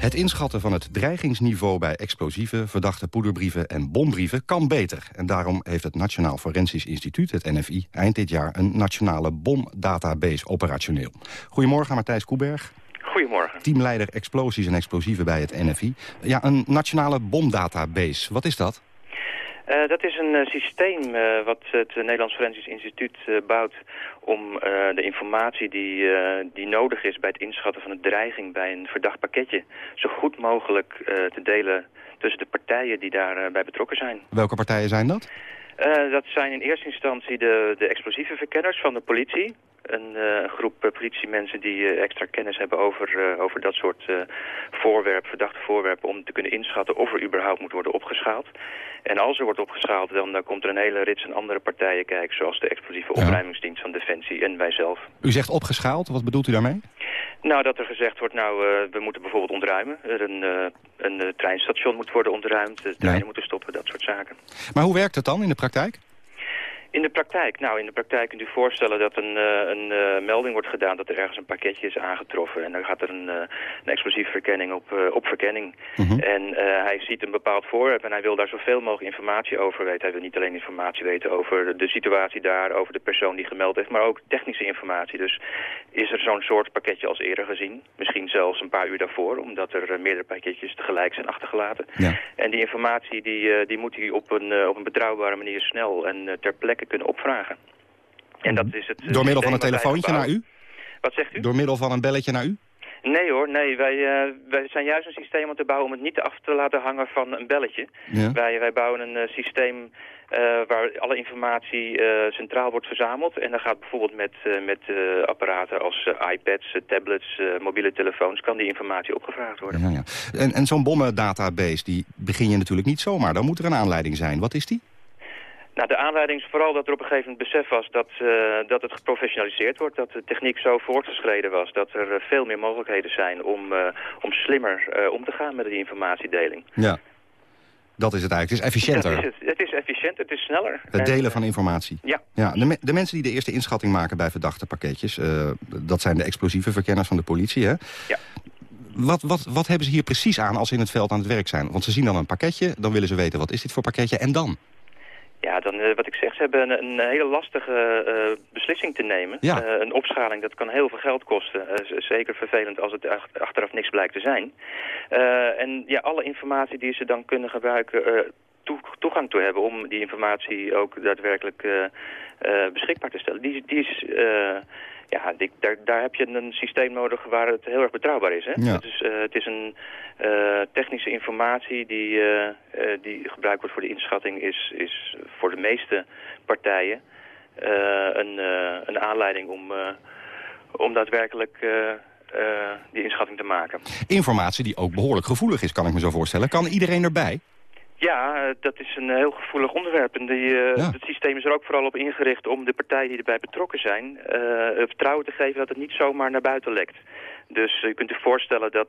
Het inschatten van het dreigingsniveau bij explosieven, verdachte poederbrieven en bombrieven kan beter. En daarom heeft het Nationaal Forensisch Instituut, het NFI, eind dit jaar een nationale bomdatabase operationeel. Goedemorgen, Matthijs Koeberg. Goedemorgen. Teamleider explosies en explosieven bij het NFI. Ja, een nationale bomdatabase. Wat is dat? Uh, dat is een uh, systeem uh, wat het Nederlands Forensisch Instituut bouwt om de informatie die, die nodig is bij het inschatten van een dreiging bij een verdacht pakketje zo goed mogelijk te delen tussen de partijen die daarbij betrokken zijn. Welke partijen zijn dat? Uh, dat zijn in eerste instantie de, de explosieve verkenners van de politie. Een uh, groep uh, politiemensen die extra kennis hebben over, over dat soort voorwerpen, verdachte voorwerpen... om te kunnen inschatten of er überhaupt moet worden opgeschaald. En als er wordt opgeschaald, dan komt er een hele rits en andere partijen kijken... zoals de explosieve opruimingsdienst van Defensie en wij zelf. U zegt opgeschaald, wat bedoelt u daarmee? Nou, dat er gezegd wordt, nou, we moeten bijvoorbeeld ontruimen. Er een, een treinstation moet worden ontruimd, de treinen ja. moeten stoppen, dat soort zaken. Maar hoe werkt het dan in de praktijk? In de praktijk? Nou, in de praktijk kunt u voorstellen dat een, uh, een uh, melding wordt gedaan dat er ergens een pakketje is aangetroffen. En dan gaat er een, uh, een explosieve verkenning op, op verkenning. Mm -hmm. En hij ziet een bepaald voorwerp en hij wil daar zoveel mogelijk informatie over weten. Hij wil niet alleen informatie weten over de situatie daar, over de persoon die gemeld heeft, maar ook technische informatie. Dus is er zo'n soort pakketje als eerder gezien? Misschien zelfs een paar uur daarvoor, omdat er meerdere pakketjes tegelijk zijn achtergelaten. Ja. En die informatie die, die moet hij op een, op een betrouwbare manier snel en ter plekke kunnen opvragen. En dat is het Door middel van een telefoontje naar u? Wat zegt u? Door middel van een belletje naar u? Nee hoor, nee. Wij, uh, wij zijn juist een systeem om te bouwen om het niet af te laten hangen van een belletje. Ja. Wij, wij bouwen een uh, systeem uh, waar alle informatie centraal wordt verzameld. En dan gaat bijvoorbeeld met, met apparaten als iPads, tablets, mobiele telefoons... kan die informatie opgevraagd worden. Ja, ja. En, en zo'n bommendatabase, die begin je natuurlijk niet zomaar. Dan moet er een aanleiding zijn. Wat is die? Nou, de aanleiding is vooral dat er op een gegeven moment besef was dat, uh, dat het geprofessionaliseerd wordt. Dat de techniek zo voortgeschreden was dat er uh, veel meer mogelijkheden zijn om, uh, om slimmer om te gaan met die informatiedeling. Ja, dat is het eigenlijk. Het is efficiënter. Het is, het. het is efficiënter, het is sneller. Het delen van informatie. Ja. ja de, me de, mensen die de eerste inschatting maken bij verdachte pakketjes... dat zijn de explosieve verkenners van de politie, hè? Ja. Wat, wat, wat hebben ze hier precies aan als ze in het veld aan het werk zijn? Want ze zien dan een pakketje, dan willen ze weten wat is dit voor pakketje en dan? Ja, dan, uh, wat ik zeg, ze hebben een, een hele lastige uh, beslissing te nemen. Ja. Uh, een opschaling, dat kan heel veel geld kosten. zeker vervelend als het achteraf niks blijkt te zijn. en ja, alle informatie die ze dan kunnen gebruiken... Toe, toegang toe hebben om die informatie ook daadwerkelijk beschikbaar te stellen. Die, die is ja, die, daar, daar heb je een systeem nodig waar het heel erg betrouwbaar is. Hè? Ja. Het, is het is een technische informatie die, die gebruikt wordt voor de inschatting... is, is voor de meeste partijen een, een aanleiding om, om daadwerkelijk... die inschatting te maken. Informatie die ook behoorlijk gevoelig is, kan ik me zo voorstellen. Kan iedereen erbij? Ja, uh, dat is een heel gevoelig onderwerp. En die, uh, ja. het systeem is er ook vooral op ingericht om de partijen die erbij betrokken zijn... Uh, vertrouwen te geven dat het niet zomaar naar buiten lekt. Dus je kunt je voorstellen dat,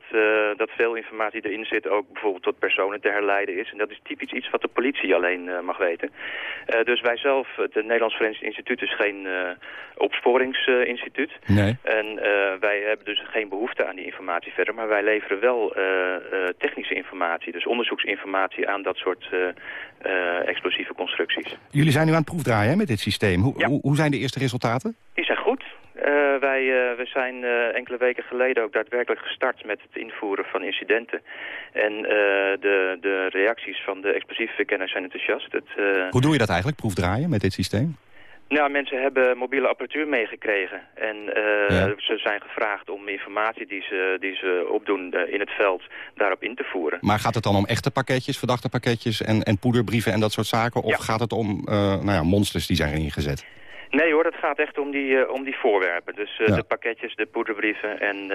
dat veel informatie erin zit ook bijvoorbeeld tot personen te herleiden is. En dat is typisch iets wat de politie alleen mag weten. dus wij zelf, het Nederlands Forensisch Instituut is geen opsporingsinstituut. nee. En wij hebben dus geen behoefte aan die informatie verder. Maar wij leveren wel technische informatie, dus onderzoeksinformatie aan dat soort explosieve constructies. Jullie zijn nu aan het proefdraaien hè, met dit systeem. Hoe, ja. hoe, hoe, zijn de eerste resultaten? Die zijn goed. Uh, wij we zijn enkele weken geleden ook daadwerkelijk gestart met het invoeren van incidenten. En de, de reacties van de explosieve verkenners zijn enthousiast. Het, hoe doe je dat eigenlijk, proefdraaien met dit systeem? Nou, mensen hebben mobiele apparatuur meegekregen. En uh, ja. ze zijn gevraagd om informatie die ze, die ze opdoen in het veld daarop in te voeren. Maar gaat het dan om echte pakketjes, verdachte pakketjes en, en poederbrieven en dat soort zaken? Of ja. gaat het om uh, nou ja, monsters die zijn ingezet? Nee hoor, het gaat echt om die, uh, om die voorwerpen. Dus uh, ja. de pakketjes, de poederbrieven en uh,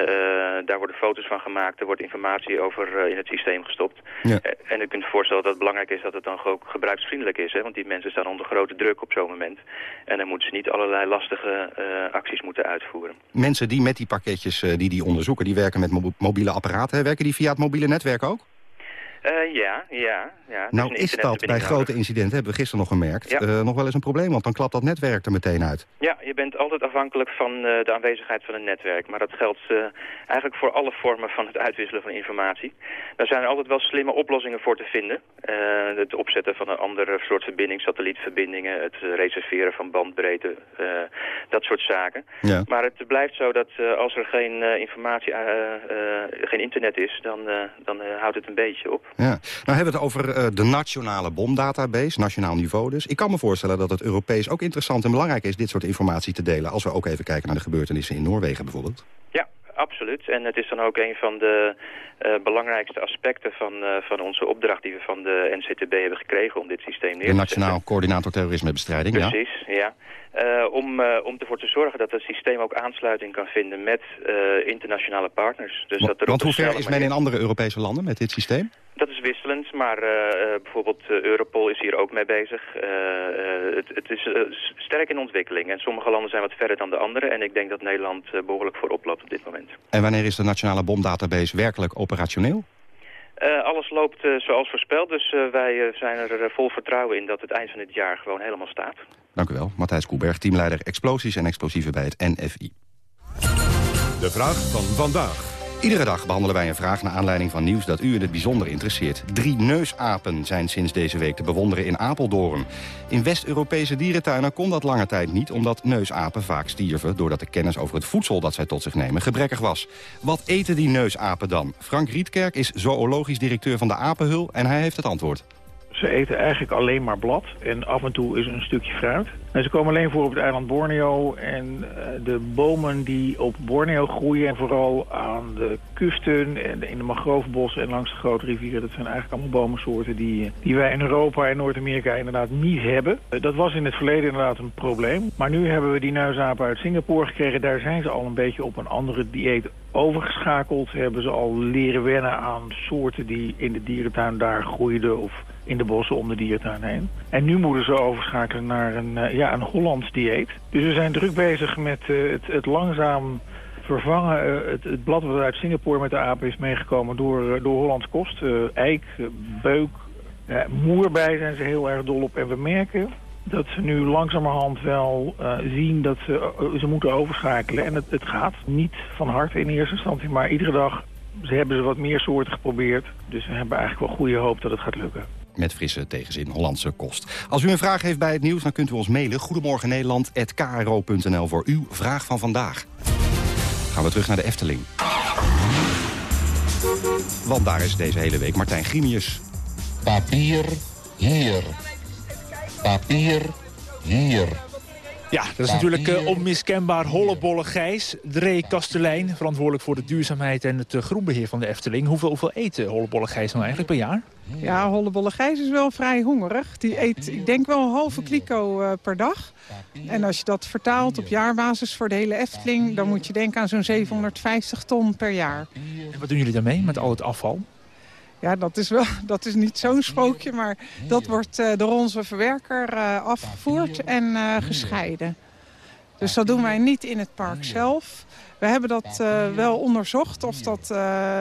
daar worden foto's van gemaakt. Er wordt informatie over in het systeem gestopt. Ja. en u kunt voorstellen dat het belangrijk is dat het dan ook gebruiksvriendelijk is. Hè? Want die mensen staan onder grote druk op zo'n moment. En dan moeten ze niet allerlei lastige acties moeten uitvoeren. Mensen die met die pakketjes die die onderzoeken, die werken met mo mobiele apparaten. Werken die via het mobiele netwerk ook? Uh, ja, ja, ja. Nou is dat bij grote incidenten, hebben we gisteren nog gemerkt, ja. uh, nog wel eens een probleem. Want dan klapt dat netwerk er meteen uit. Ja, je bent altijd afhankelijk van uh, de aanwezigheid van een netwerk. Maar dat geldt eigenlijk voor alle vormen van het uitwisselen van informatie. Daar zijn er altijd wel slimme oplossingen voor te vinden. het opzetten van een andere soort verbinding, satellietverbindingen, het reserveren van bandbreedte, dat soort zaken. Ja. Maar het blijft zo dat als er geen informatie, geen internet is, dan, dan houdt het een beetje op. Ja. Nou hebben we het over uh, de nationale bomdatabase, nationaal niveau dus. Ik kan me voorstellen dat het Europees ook interessant en belangrijk is... dit soort informatie te delen, als we ook even kijken naar de gebeurtenissen in Noorwegen bijvoorbeeld. Ja, absoluut. En het is dan ook een van de uh, belangrijkste aspecten van, uh, van onze opdracht die we van de NCTB hebben gekregen om dit systeem neer te zetten. De Nationaal Coördinator Terrorismebestrijding, Precies, ja. ja. Uh, om, om ervoor te zorgen dat het systeem ook aansluiting kan vinden met internationale partners. Dus dat er Want hoe ver is men in andere Europese landen met dit systeem? Dat is wisselend, maar bijvoorbeeld Europol is hier ook mee bezig. het, het is sterk in ontwikkeling en sommige landen zijn wat verder dan de andere. En ik denk dat Nederland behoorlijk voorop loopt op dit moment. En wanneer is de Nationale Bomdatabase werkelijk operationeel? Alles loopt zoals voorspeld, dus wij zijn er vol vertrouwen in dat het eind van dit jaar gewoon helemaal staat. Dank u wel. Matthijs Koelberg, teamleider explosies en explosieven bij het NFI. De vraag van vandaag. Iedere dag behandelen wij een vraag naar aanleiding van nieuws dat u in het bijzonder interesseert. Drie neusapen zijn sinds deze week te bewonderen in Apeldoorn. In West-Europese dierentuinen kon dat lange tijd niet... omdat neusapen vaak stierven doordat de kennis over het voedsel dat zij tot zich nemen gebrekkig was. Wat eten die neusapen dan? Frank Rietkerk is zoologisch directeur van de Apenhul en hij heeft het antwoord. Ze eten eigenlijk alleen maar blad en af en toe is een stukje fruit. En ze komen alleen voor op het eiland Borneo. En uh, de bomen die op Borneo groeien, en vooral aan de kusten en in de mangrovenbossen en langs de grote rivieren, dat zijn eigenlijk allemaal bomensoorten die, die wij in Europa en Noord-Amerika inderdaad niet hebben. Uh, dat was in het verleden inderdaad een probleem. Maar nu hebben we die neusapen uit Singapore gekregen. Daar zijn ze al een beetje op een andere dieet overgeschakeld. Hebben ze al leren wennen aan soorten die in de dierentuin daar groeiden of in de bossen om de diertuin heen. En nu moeten ze overschakelen naar een, uh, ja, een Hollands dieet. Dus we zijn druk bezig met uh, het, het, langzaam vervangen. Uh, het, het, blad wat uit Singapore met de apen is meegekomen door, door Hollands kost. eik, beuk, moerbij zijn ze heel erg dol op. En we merken dat ze nu langzamerhand wel zien dat ze, ze moeten overschakelen. En het, het gaat niet van harte in eerste instantie, maar iedere dag ze hebben ze wat meer soorten geprobeerd. Dus we hebben eigenlijk wel goede hoop dat het gaat lukken met frisse tegenzin Hollandse kost. Als u een vraag heeft bij het nieuws, dan kunt u ons mailen. Goedemorgen Nederland@kro.nl voor uw vraag van vandaag. Gaan we terug naar de Efteling. Want daar is deze hele week Martijn Grimius. Papier hier. Papier hier. Ja, dat is natuurlijk uh, onmiskenbaar hollebolle Gijs. Dree Kastelein, verantwoordelijk voor de duurzaamheid en het uh, groenbeheer van de Efteling. Hoeveel, hoeveel eet uh, hollebolle Gijs nou eigenlijk per jaar? Ja, hollebolle Gijs is wel vrij hongerig. Die eet, ik denk wel een halve kliko per dag. En als je dat vertaalt op jaarbasis voor de hele Efteling... dan moet je denken aan zo'n 750 ton per jaar. En wat doen jullie daarmee met al het afval? Ja, dat is, wel, *laughs* dat is niet zo'n spookje, maar dat wordt uh, door onze verwerker uh, afgevoerd en uh, gescheiden. Dus dat doen wij niet in het park zelf. We hebben dat wel onderzocht of dat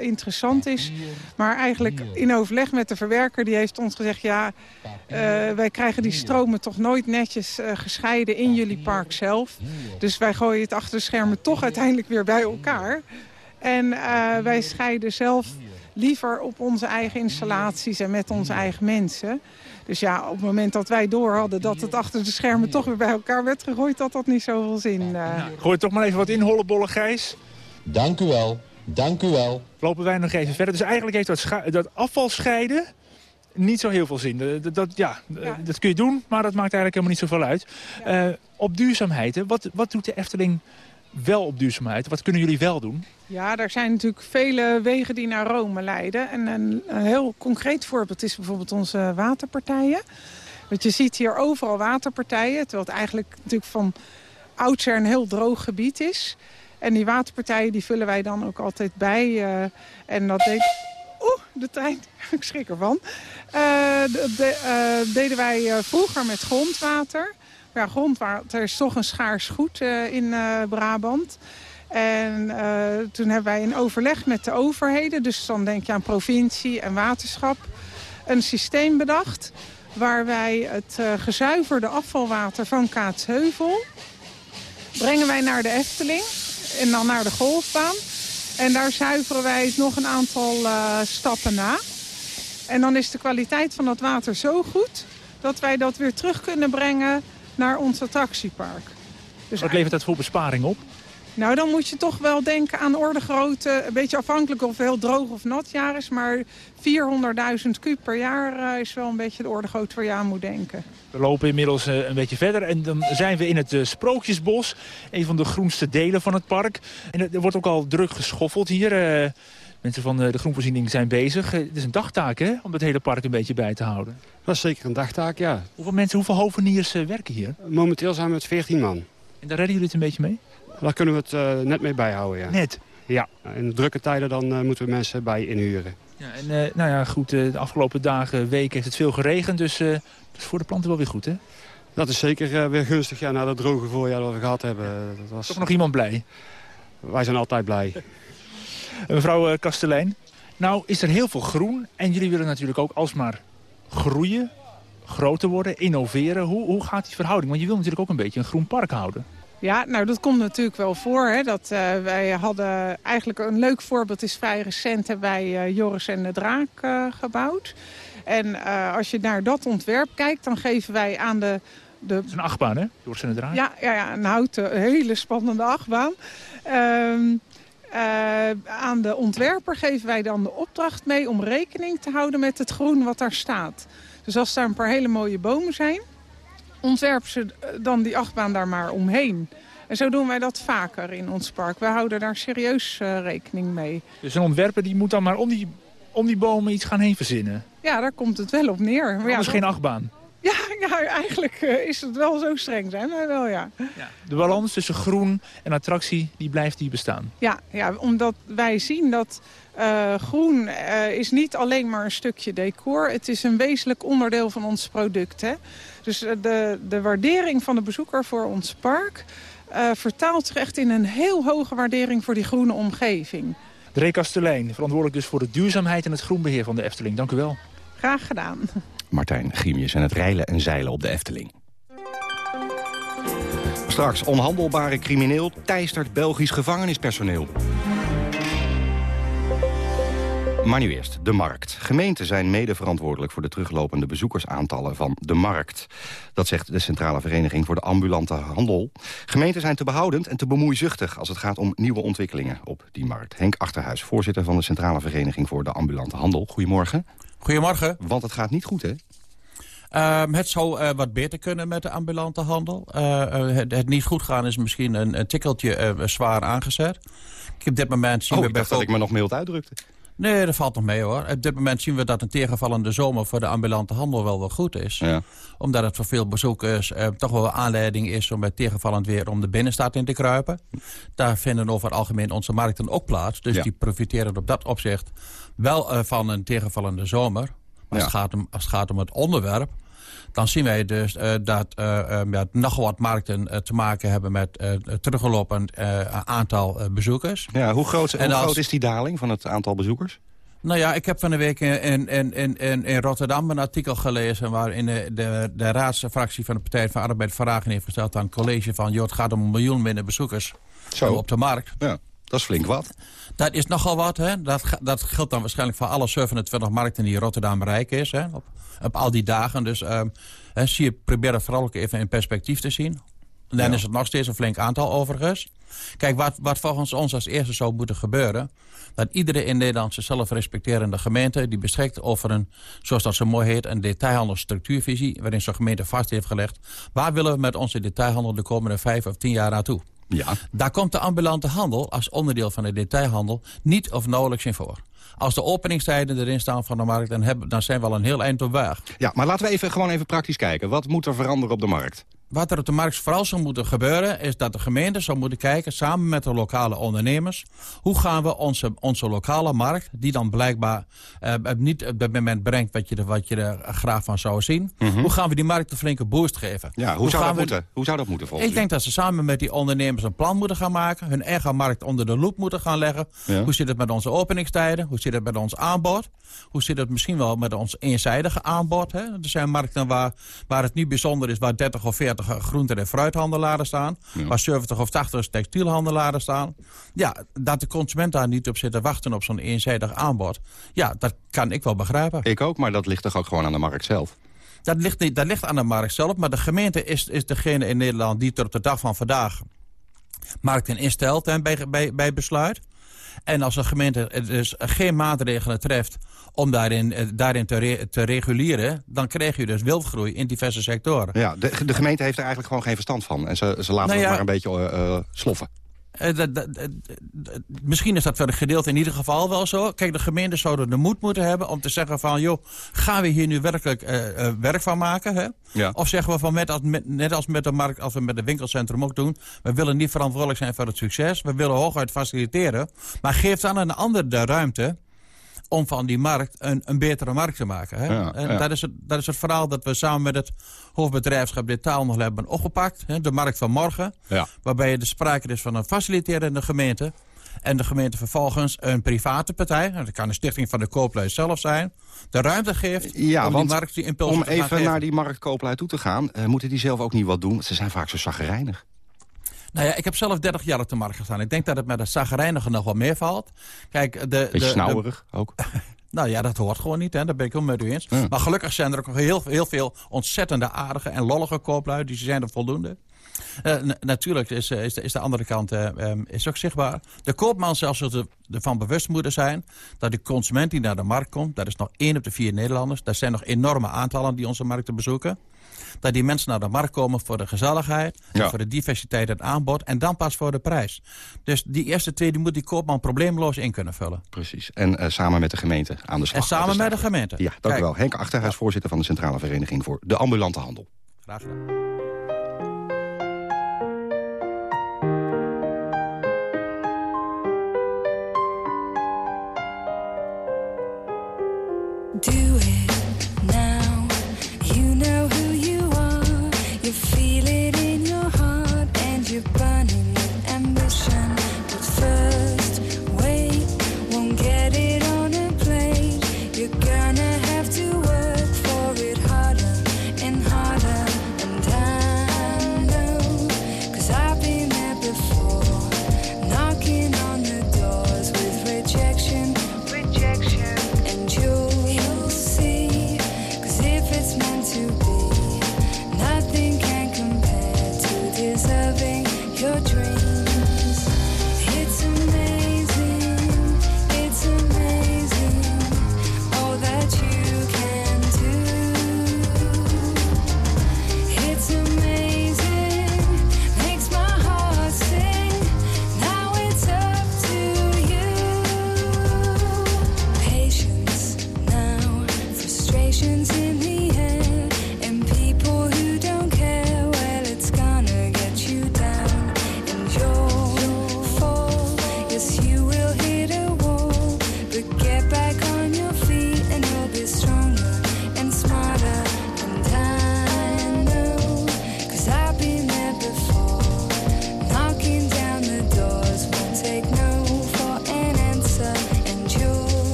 interessant is. Maar eigenlijk in overleg met de verwerker, die heeft ons gezegd... ja, wij krijgen die stromen toch nooit netjes gescheiden in jullie park zelf. Dus wij gooien het achter de schermen toch uiteindelijk weer bij elkaar. En wij scheiden zelf liever op onze eigen installaties en met onze eigen mensen. Dus ja, op het moment dat wij door hadden dat het achter de schermen toch weer bij elkaar werd gegooid, had dat niet zoveel zin. Uh... gooi toch maar even wat in, hollebolle Gijs. Dank u wel, dank u wel. Lopen wij nog even verder. Dus eigenlijk heeft dat, dat afval scheiden niet zo heel veel zin. Dat, dat ja, dat kun je doen, maar dat maakt eigenlijk helemaal niet zoveel uit. Uh, op duurzaamheid, wat, wat doet de Efteling wel op duurzaamheid? Wat kunnen jullie wel doen? Ja, er zijn natuurlijk vele wegen die naar Rome leiden. En een, een heel concreet voorbeeld is bijvoorbeeld onze waterpartijen. Want je ziet hier overal waterpartijen, terwijl het eigenlijk natuurlijk van oudsher een heel droog gebied is. En die waterpartijen die vullen wij dan ook altijd bij. Uh, en dat deed... Oeh, de trein. *laughs* Ik schrik ervan. Uh, de, uh, deden wij vroeger met grondwater. Ja, grondwater is toch een schaars goed in Brabant. En uh, toen hebben wij in overleg met de overheden, dus dan denk je aan provincie en waterschap, een systeem bedacht waar wij het gezuiverde afvalwater van Kaatsheuvel brengen wij naar de Efteling en dan naar de golfbaan. En daar zuiveren wij het nog een aantal stappen na. En dan is de kwaliteit van dat water zo goed dat wij dat weer terug kunnen brengen naar ons attractiepark. Dus Wat levert dat voor besparing op? Nou, dan moet je toch wel denken aan orde grootte. Een beetje afhankelijk of het heel droog of nat jaar is. Maar 400.000 kub per jaar uh, is wel een beetje de orde grootte waar je aan moet denken. We lopen inmiddels uh, een beetje verder en dan zijn we in het uh, Sprookjesbos. Een van de groenste delen van het park. En er wordt ook al druk geschoffeld hier. Mensen van de groenvoorziening zijn bezig. Het is een dagtaak hè, om het hele park een beetje bij te houden. Dat is zeker een dagtaak, ja. Hoeveel mensen, hoeveel hoveniers werken hier? Momenteel zijn we met 14 man. En daar redden jullie het een beetje mee? Daar kunnen we het net mee bijhouden, ja. Net? Ja, in drukke tijden dan moeten we mensen bij inhuren. Ja, en uh, nou ja, goed, de afgelopen dagen, weken heeft het veel geregend, dus dat is voor de planten wel weer goed, hè? Dat is zeker weer gunstig, ja, na dat droge voorjaar dat we gehad hebben. Dat was... Toch nog iemand blij? Wij zijn altijd blij. Mevrouw Kastelein, nou is er heel veel groen en jullie willen natuurlijk ook alsmaar groeien, groter worden, innoveren. Hoe, hoe gaat die verhouding? Want je wil natuurlijk ook een beetje een groen park houden. Ja, nou dat komt natuurlijk wel voor. Hè, dat, uh, wij hadden eigenlijk een leuk voorbeeld is vrij recent hebben wij uh, Joris en de Draak uh, gebouwd. En als je naar dat ontwerp kijkt, dan geven wij aan de... de... Het is een achtbaan, hè? Joris en de Draak? Ja, ja, ja een houten, hele spannende achtbaan. Uh, aan de ontwerper geven wij dan de opdracht mee om rekening te houden met het groen wat daar staat. Dus als daar een paar hele mooie bomen zijn, ontwerpen ze dan die achtbaan daar maar omheen. En zo doen wij dat vaker in ons park. We houden daar serieus uh, rekening mee. Dus een ontwerper die moet dan maar om die, om die bomen iets gaan heen verzinnen? Ja, daar komt het wel op neer. Maar ja, is geen achtbaan? Ja, ja eigenlijk uh, is het wel zo streng zijn, maar wel ja. ja. De balans tussen groen en attractie, die blijft die bestaan? Ja, ja omdat wij zien dat uh, groen uh, is niet alleen maar een stukje decor. Het is een wezenlijk onderdeel van ons product. Hè? Dus de, de waardering van de bezoeker voor ons park... Vertaalt zich echt in een heel hoge waardering voor die groene omgeving. Dree Kastelein, verantwoordelijk dus voor de duurzaamheid en het groenbeheer van de Efteling. Dank u wel. Graag gedaan. Martijn Griemjes en het reilen en zeilen op de Efteling. Straks onhandelbare crimineel teistert Belgisch gevangenispersoneel. Maar nu eerst, de markt. Gemeenten zijn mede verantwoordelijk voor de teruglopende bezoekersaantallen van de markt. Dat zegt de Centrale Vereniging voor de Ambulante Handel. Gemeenten zijn te behoudend en te bemoeizuchtig als het gaat om nieuwe ontwikkelingen op die markt. Henk Achterhuis, voorzitter van de Centrale Vereniging voor de Ambulante Handel. Goedemorgen. Goedemorgen. Want het gaat niet goed, hè? Uh, het zou uh, wat beter kunnen met de ambulante handel. Uh, het, het, niet goed gaan is misschien een, een tikkeltje zwaar aangezet. Op dit moment zien oh, we ik dacht dat ik me nog mild uitdrukte. Nee, dat valt nog mee hoor. Op dit moment zien we dat een tegenvallende zomer voor de ambulante handel wel wel goed is. Ja. Omdat het voor veel bezoekers eh, toch wel aanleiding is om bij tegenvallend weer om de binnenstad in te kruipen. Daar vinden over het algemeen onze markten ook plaats. Dus Ja. die profiteren op dat opzicht wel eh, van een tegenvallende zomer. Maar als, het gaat om, als het gaat om het onderwerp, dan zien wij dus eh, dat ja, nogal wat markten te maken hebben met teruggelopend aantal bezoekers. Ja, hoe groot, En hoe als- groot is die daling van het aantal bezoekers? Nou ja, ik heb van de week in, in, in, in, in Rotterdam een artikel gelezen... waarin de, de, de raadsfractie van de Partij van Arbeid vragen heeft gesteld aan het college van... joh, het gaat om een miljoen minder bezoekers Zo. op de markt. Ja, dat is flink wat. Dat is nogal wat, hè. Dat, dat geldt dan waarschijnlijk voor alle 27 markten die Rotterdam rijk is, hè. Op, op al die dagen. Dus ehm, hè, zie je, probeer het vooral ook even in perspectief te zien. Dan is het nog steeds een flink aantal overigens. Kijk, wat, wat volgens ons als eerste zou moeten gebeuren... dat iedere in Nederland zichzelf respecterende gemeente... die beschikt over een, zoals dat zo mooi heet... een detailhandelsstructuurvisie... waarin zo'n gemeente vast heeft gelegd... waar willen we met onze detailhandel de komende vijf of tien jaar naartoe? Ja. Daar komt de ambulante handel als onderdeel van de detailhandel niet of nauwelijks in voor. Als de openingstijden erin staan van de markt, dan, hebben, dan zijn we al een heel eind op weg. Ja, maar laten we even, gewoon even praktisch kijken. Wat moet er veranderen op de markt? Wat er op de markt vooral zou moeten gebeuren... is dat de gemeente zou moeten kijken, samen met de lokale ondernemers... hoe gaan we onze, onze lokale markt, die dan blijkbaar eh, niet op dat moment brengt... wat je, er, wat je er graag van zou zien... Mhm. hoe gaan we die markt een flinke boost geven? Ja, hoe, zou dat we- moeten? Hoe zou dat moeten volgens Ik denk dat ze samen met die ondernemers een plan moeten gaan maken. Hun eigen markt onder de loep moeten gaan leggen. Ja. Hoe zit het met onze openingstijden? Hoe zit het met ons aanbod? Hoe zit het misschien wel met ons eenzijdige aanbod? Hè? Er zijn markten waar, waar het niet bijzonder is... waar 30 of 40 groente- en fruithandelaren staan. Waar 70 of 80 textielhandelaren staan. Ja, dat de consument daar niet op zit te wachten op zo'n eenzijdig aanbod. Ja, dat kan ik wel begrijpen. Ik ook, maar dat ligt toch ook gewoon aan de markt zelf? Dat ligt, niet, dat ligt aan de markt zelf, maar de gemeente is, is degene in Nederland die tot op de dag van vandaag markt instelt bij, bij, bij besluit. En als een gemeente dus geen maatregelen treft om daarin, eh, daarin te, te reguleren... dan krijg je dus wildgroei in diverse sectoren. Ja, de, de gemeente heeft er eigenlijk gewoon geen verstand van. En ze, ze laten nou het maar een beetje uh, sloffen. Uh, misschien is dat wel een gedeelte in ieder geval wel zo. Kijk, de gemeenten zouden de moed moeten hebben om te zeggen van... joh, gaan we hier nu werkelijk uh, uh, werk van maken? Hè? Ja. Of zeggen we van, met, als, met, net als met de markt, als we met het winkelcentrum ook doen... we willen niet verantwoordelijk zijn voor het succes. We willen hooguit faciliteren. Maar geef dan een ander de ruimte om van die markt een, een betere markt te maken. Hè? Ja, en Dat, is het, dat is het verhaal dat we samen met het hoofdbedrijfschap dit taal nog hebben opgepakt. Hè? De markt van morgen. Ja. Waarbij er sprake is van een faciliterende gemeente. En de gemeente vervolgens een private partij, dat kan een stichting van de kooplui zelf zijn, de ruimte geeft ja, om die markt die impuls Om even naar die marktkooplui toe te gaan, uh, moeten die zelf ook niet wat doen? Ze zijn vaak zo zaggerijnig. Nou ja, ik heb zelf 30 jaar op de markt gestaan. Ik denk dat het met de zaggerijnigen nog wel meer valt. Kijk, de, Beetje de, snauwerig ook. *laughs* Nou ja, dat hoort gewoon niet, hè. daar ben ik wel met u eens. Maar gelukkig zijn er ook heel, heel veel ontzettende aardige en lollige kooplui. Die zijn er voldoende. Uh, natuurlijk is, is, de, is, de, andere kant uh, um, is ook zichtbaar. De koopman zelfs ervan bewust moeten zijn... dat de consument die naar de markt komt... dat is nog één op de vier Nederlanders. Dat zijn nog enorme aantallen die onze markten bezoeken dat die mensen naar de markt komen voor de gezelligheid... voor de diversiteit en aanbod en dan pas voor de prijs. Dus die eerste twee die moet die koopman probleemloos in kunnen vullen. Precies. En uh, samen met de gemeente aan de slag. En samen met de gemeente. Ja, dank u wel. Henk Achterhuis, voorzitter van de Centrale Vereniging... voor de ambulante handel. Graag gedaan. Do it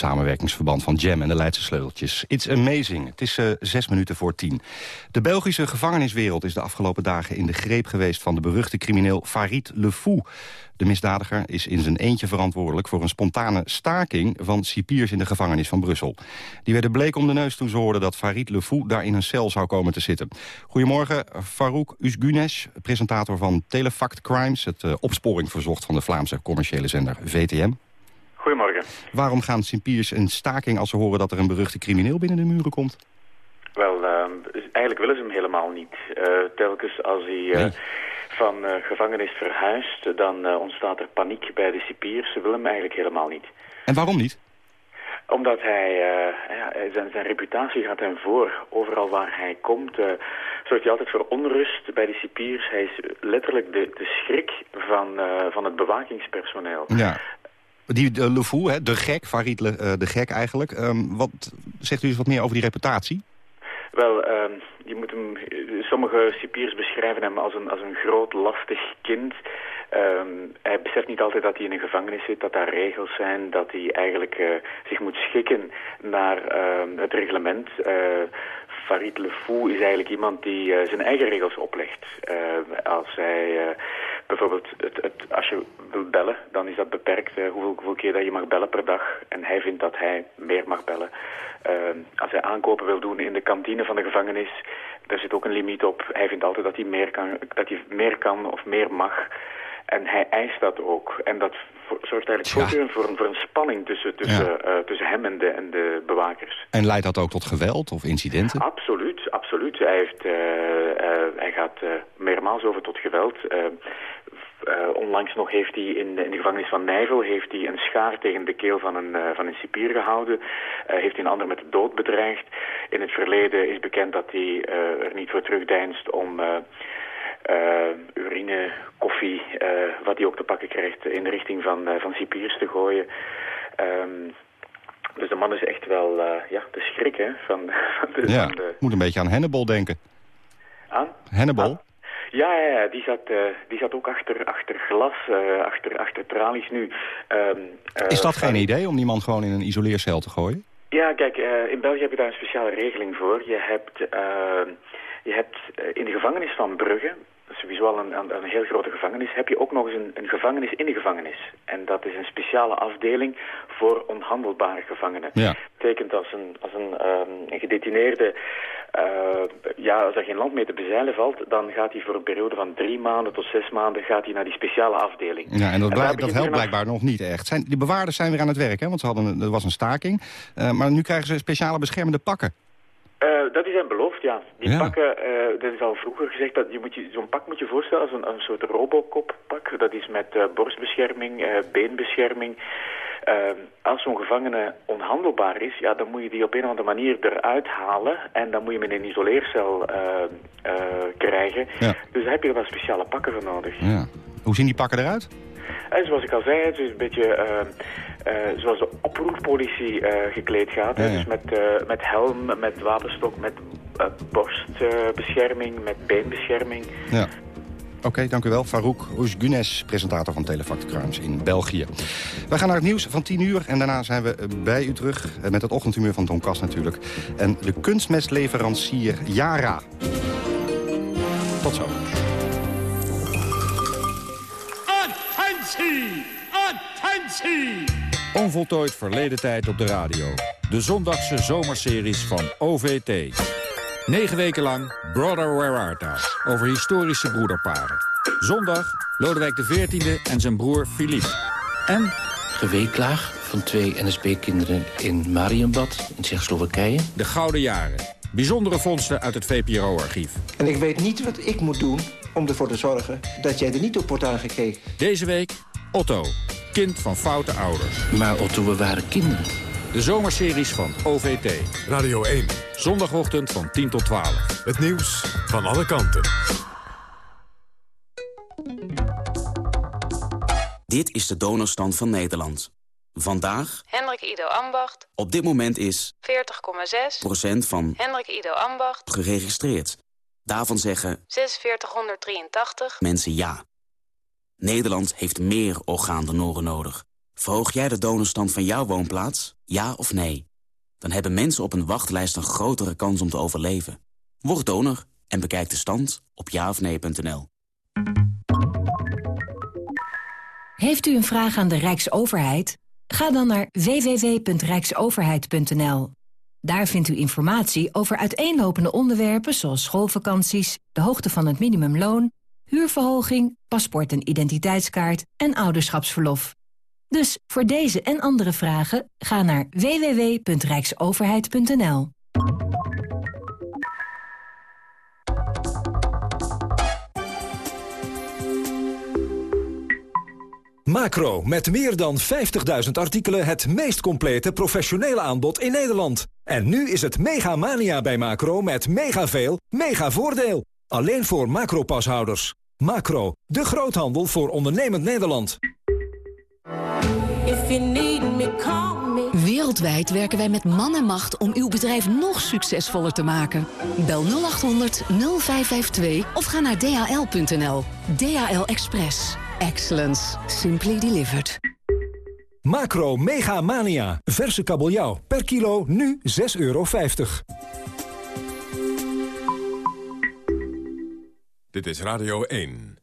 samenwerkingsverband van Jam en de Leidse Sleuteltjes. It's amazing. Het is uh, zes minuten voor tien. De Belgische gevangeniswereld is de afgelopen dagen in de greep geweest... van de beruchte crimineel Farid Le Fou. De misdadiger is in zijn eentje verantwoordelijk voor een spontane staking van cipiers in de gevangenis van Brussel. Die werden bleek om de neus toen ze hoorden dat Farid Le Fou daar in een cel zou komen te zitten. Goedemorgen, Farouk Usgunes, presentator van Telefact Crimes, het uh, opsporing verzocht van de Vlaamse commerciële zender VTM. Goedemorgen. Waarom gaan cipiers een staking als ze horen dat er een beruchte crimineel binnen de muren komt? Wel, uh, eigenlijk willen ze hem helemaal niet. Uh, telkens als hij uh, nee. van gevangenis verhuist, dan ontstaat er paniek bij de cipiers. Ze willen hem eigenlijk helemaal niet. En waarom niet? Omdat hij, ja, zijn, zijn reputatie gaat hem voor. Overal waar hij komt zorgt hij altijd voor onrust bij de cipiers. Hij is letterlijk de, de schrik van, van het bewakingspersoneel. Ja. Die de Le Fou, hè, de gek, Farid Le, uh, de gek eigenlijk. Um, wat, zegt u eens wat meer over die reputatie? Wel, uh, je moet hem, sommige cipiers beschrijven hem als een, als een groot, lastig kind. Um, hij beseft niet altijd dat hij in een gevangenis zit, dat daar regels zijn, dat hij eigenlijk zich moet schikken naar het reglement. Uh, Farid Le Fou is eigenlijk iemand die zijn eigen regels oplegt. Als hij bijvoorbeeld, het, het, als je wilt bellen, dan is dat beperkt hoeveel, hoeveel, keer dat je mag bellen per dag. En hij vindt dat hij meer mag bellen. als hij aankopen wil doen in de kantine van de gevangenis, daar zit ook een limiet op. Hij vindt altijd dat hij meer kan, dat hij meer kan of meer mag. En hij eist dat ook. En dat zorgt eigenlijk voortdurend voor, een, voor een spanning tussen, tussen, ja. uh, tussen hem en de, en de bewakers. En leidt dat ook tot geweld of incidenten? Absoluut, absoluut. Hij, heeft, uh, uh, hij gaat meermaals over tot geweld. Onlangs nog heeft hij in, in de gevangenis van Nijvel heeft hij een schaar tegen de keel van een, van een cipier gehouden. heeft hij een ander met de dood bedreigd. In het verleden is bekend dat hij er niet voor terugdeinst om... Uh, urine, koffie, uh, wat hij ook te pakken krijgt in de richting van, uh, van cipiers te gooien. Um, dus de man is echt wel ja, de schrik hè, van, van de... Ja, van de... moet een beetje aan Hannibal denken. Aan? Hannibal? Ja, die zat, die zat ook achter, achter glas, achter, achter tralies nu. Um, is dat geen idee om die man gewoon in een isoleercel te gooien? Ja, kijk, in België heb je daar een speciale regeling voor. Je hebt... Je hebt in de gevangenis van Brugge, sowieso al een, een, een, heel grote gevangenis, heb je ook nog eens een, een, gevangenis in de gevangenis. En dat is een speciale afdeling voor onhandelbare gevangenen. Ja. Dat betekent als een, als een, um, een gedetineerde, uh, ja, als er geen land mee te bezeilen valt, dan gaat hij voor een periode van drie maanden tot zes maanden gaat hij naar die speciale afdeling. Ja, en dat, en dat helpt blijkbaar nog niet echt. Zijn, die bewaarders zijn weer aan het werk, hè? want ze hadden, een, er was een staking. Uh, maar nu krijgen ze speciale beschermende pakken. Uh, dat is hem beloofd, ja. Die ja. pakken, uh, dat is al vroeger gezegd, dat je moet je, zo'n pak moet je voorstellen als een, een soort Robocop-pak. Dat is met uh, borstbescherming, beenbescherming. Als zo'n gevangene onhandelbaar is, ja, dan moet je die op een of andere manier eruit halen. En dan moet je hem in een isoleercel krijgen. Ja. Dus daar heb je wel speciale pakken voor nodig. Ja. Hoe zien die pakken eruit? En zoals ik al zei, het is een beetje uh, zoals de oproerpolitie uh, gekleed gaat. Ja, ja. Dus met, met helm, met wapenstok, met borstbescherming, met beenbescherming. Ja. Oké, okay, dank u wel. Farouk Ousgunes, presentator van Telefact Crimes in België. Wij gaan naar het nieuws van 10 uur en daarna zijn we bij u terug... met het ochtendhumeur van Don Kas natuurlijk. En de kunstmestleverancier Yara. Tot zo. Attentie! Attentie! Onvoltooid verleden tijd op de radio. De zondagse zomerseries van OVT. Negen weken lang Brother Where Art Thou? Over historische broederparen. Zondag Lodewijk XIV en zijn broer Philippe. En... Geweeklaag van twee NSB-kinderen in Marienbad in Tsjechoslowakije. De Gouden Jaren. Bijzondere vondsten uit het VPRO-archief. En ik weet niet wat ik moet doen om ervoor te zorgen dat jij er niet op wordt aangekeken. Deze week Otto, kind van foute ouders. Maar Otto, we waren kinderen. De zomerseries van OVT. Radio 1. Zondagochtend van 10 tot 12. Het nieuws van alle kanten. Dit is de donorstand van Nederland. Vandaag... Hendrik Ido Ambacht. Op dit moment is... 40,6 procent van... Hendrik Ido Ambacht. geregistreerd. Daarvan zeggen... 4683 mensen ja. Nederland heeft meer orgaandonoren nodig. Verhoog jij de donorstand van jouw woonplaats? Ja of nee? Dan hebben mensen op een wachtlijst een grotere kans om te overleven. Word donor en bekijk de stand op jaofnee.nl. Heeft u een vraag aan de Rijksoverheid? Ga dan naar www.rijksoverheid.nl. Daar vindt u informatie over uiteenlopende onderwerpen zoals schoolvakanties, de hoogte van het minimumloon, huurverhoging, paspoort en identiteitskaart en ouderschapsverlof. Dus voor deze en andere vragen ga naar www.rijksoverheid.nl. Macro, met meer dan 50.000 artikelen het meest complete professionele aanbod in Nederland. En nu is het mega mania bij Macro met mega veel, mega voordeel. Alleen voor Macro-pashouders. Macro, de groothandel voor ondernemend Nederland. Wereldwijd werken wij met man en macht om uw bedrijf nog succesvoller te maken. Bel 0800 0552 of ga naar dhl.nl. DHL Express. Excellence. Simply delivered. Macro Mega Mania. Verse kabeljauw. Per kilo nu 6,50 euro. Dit is Radio 1.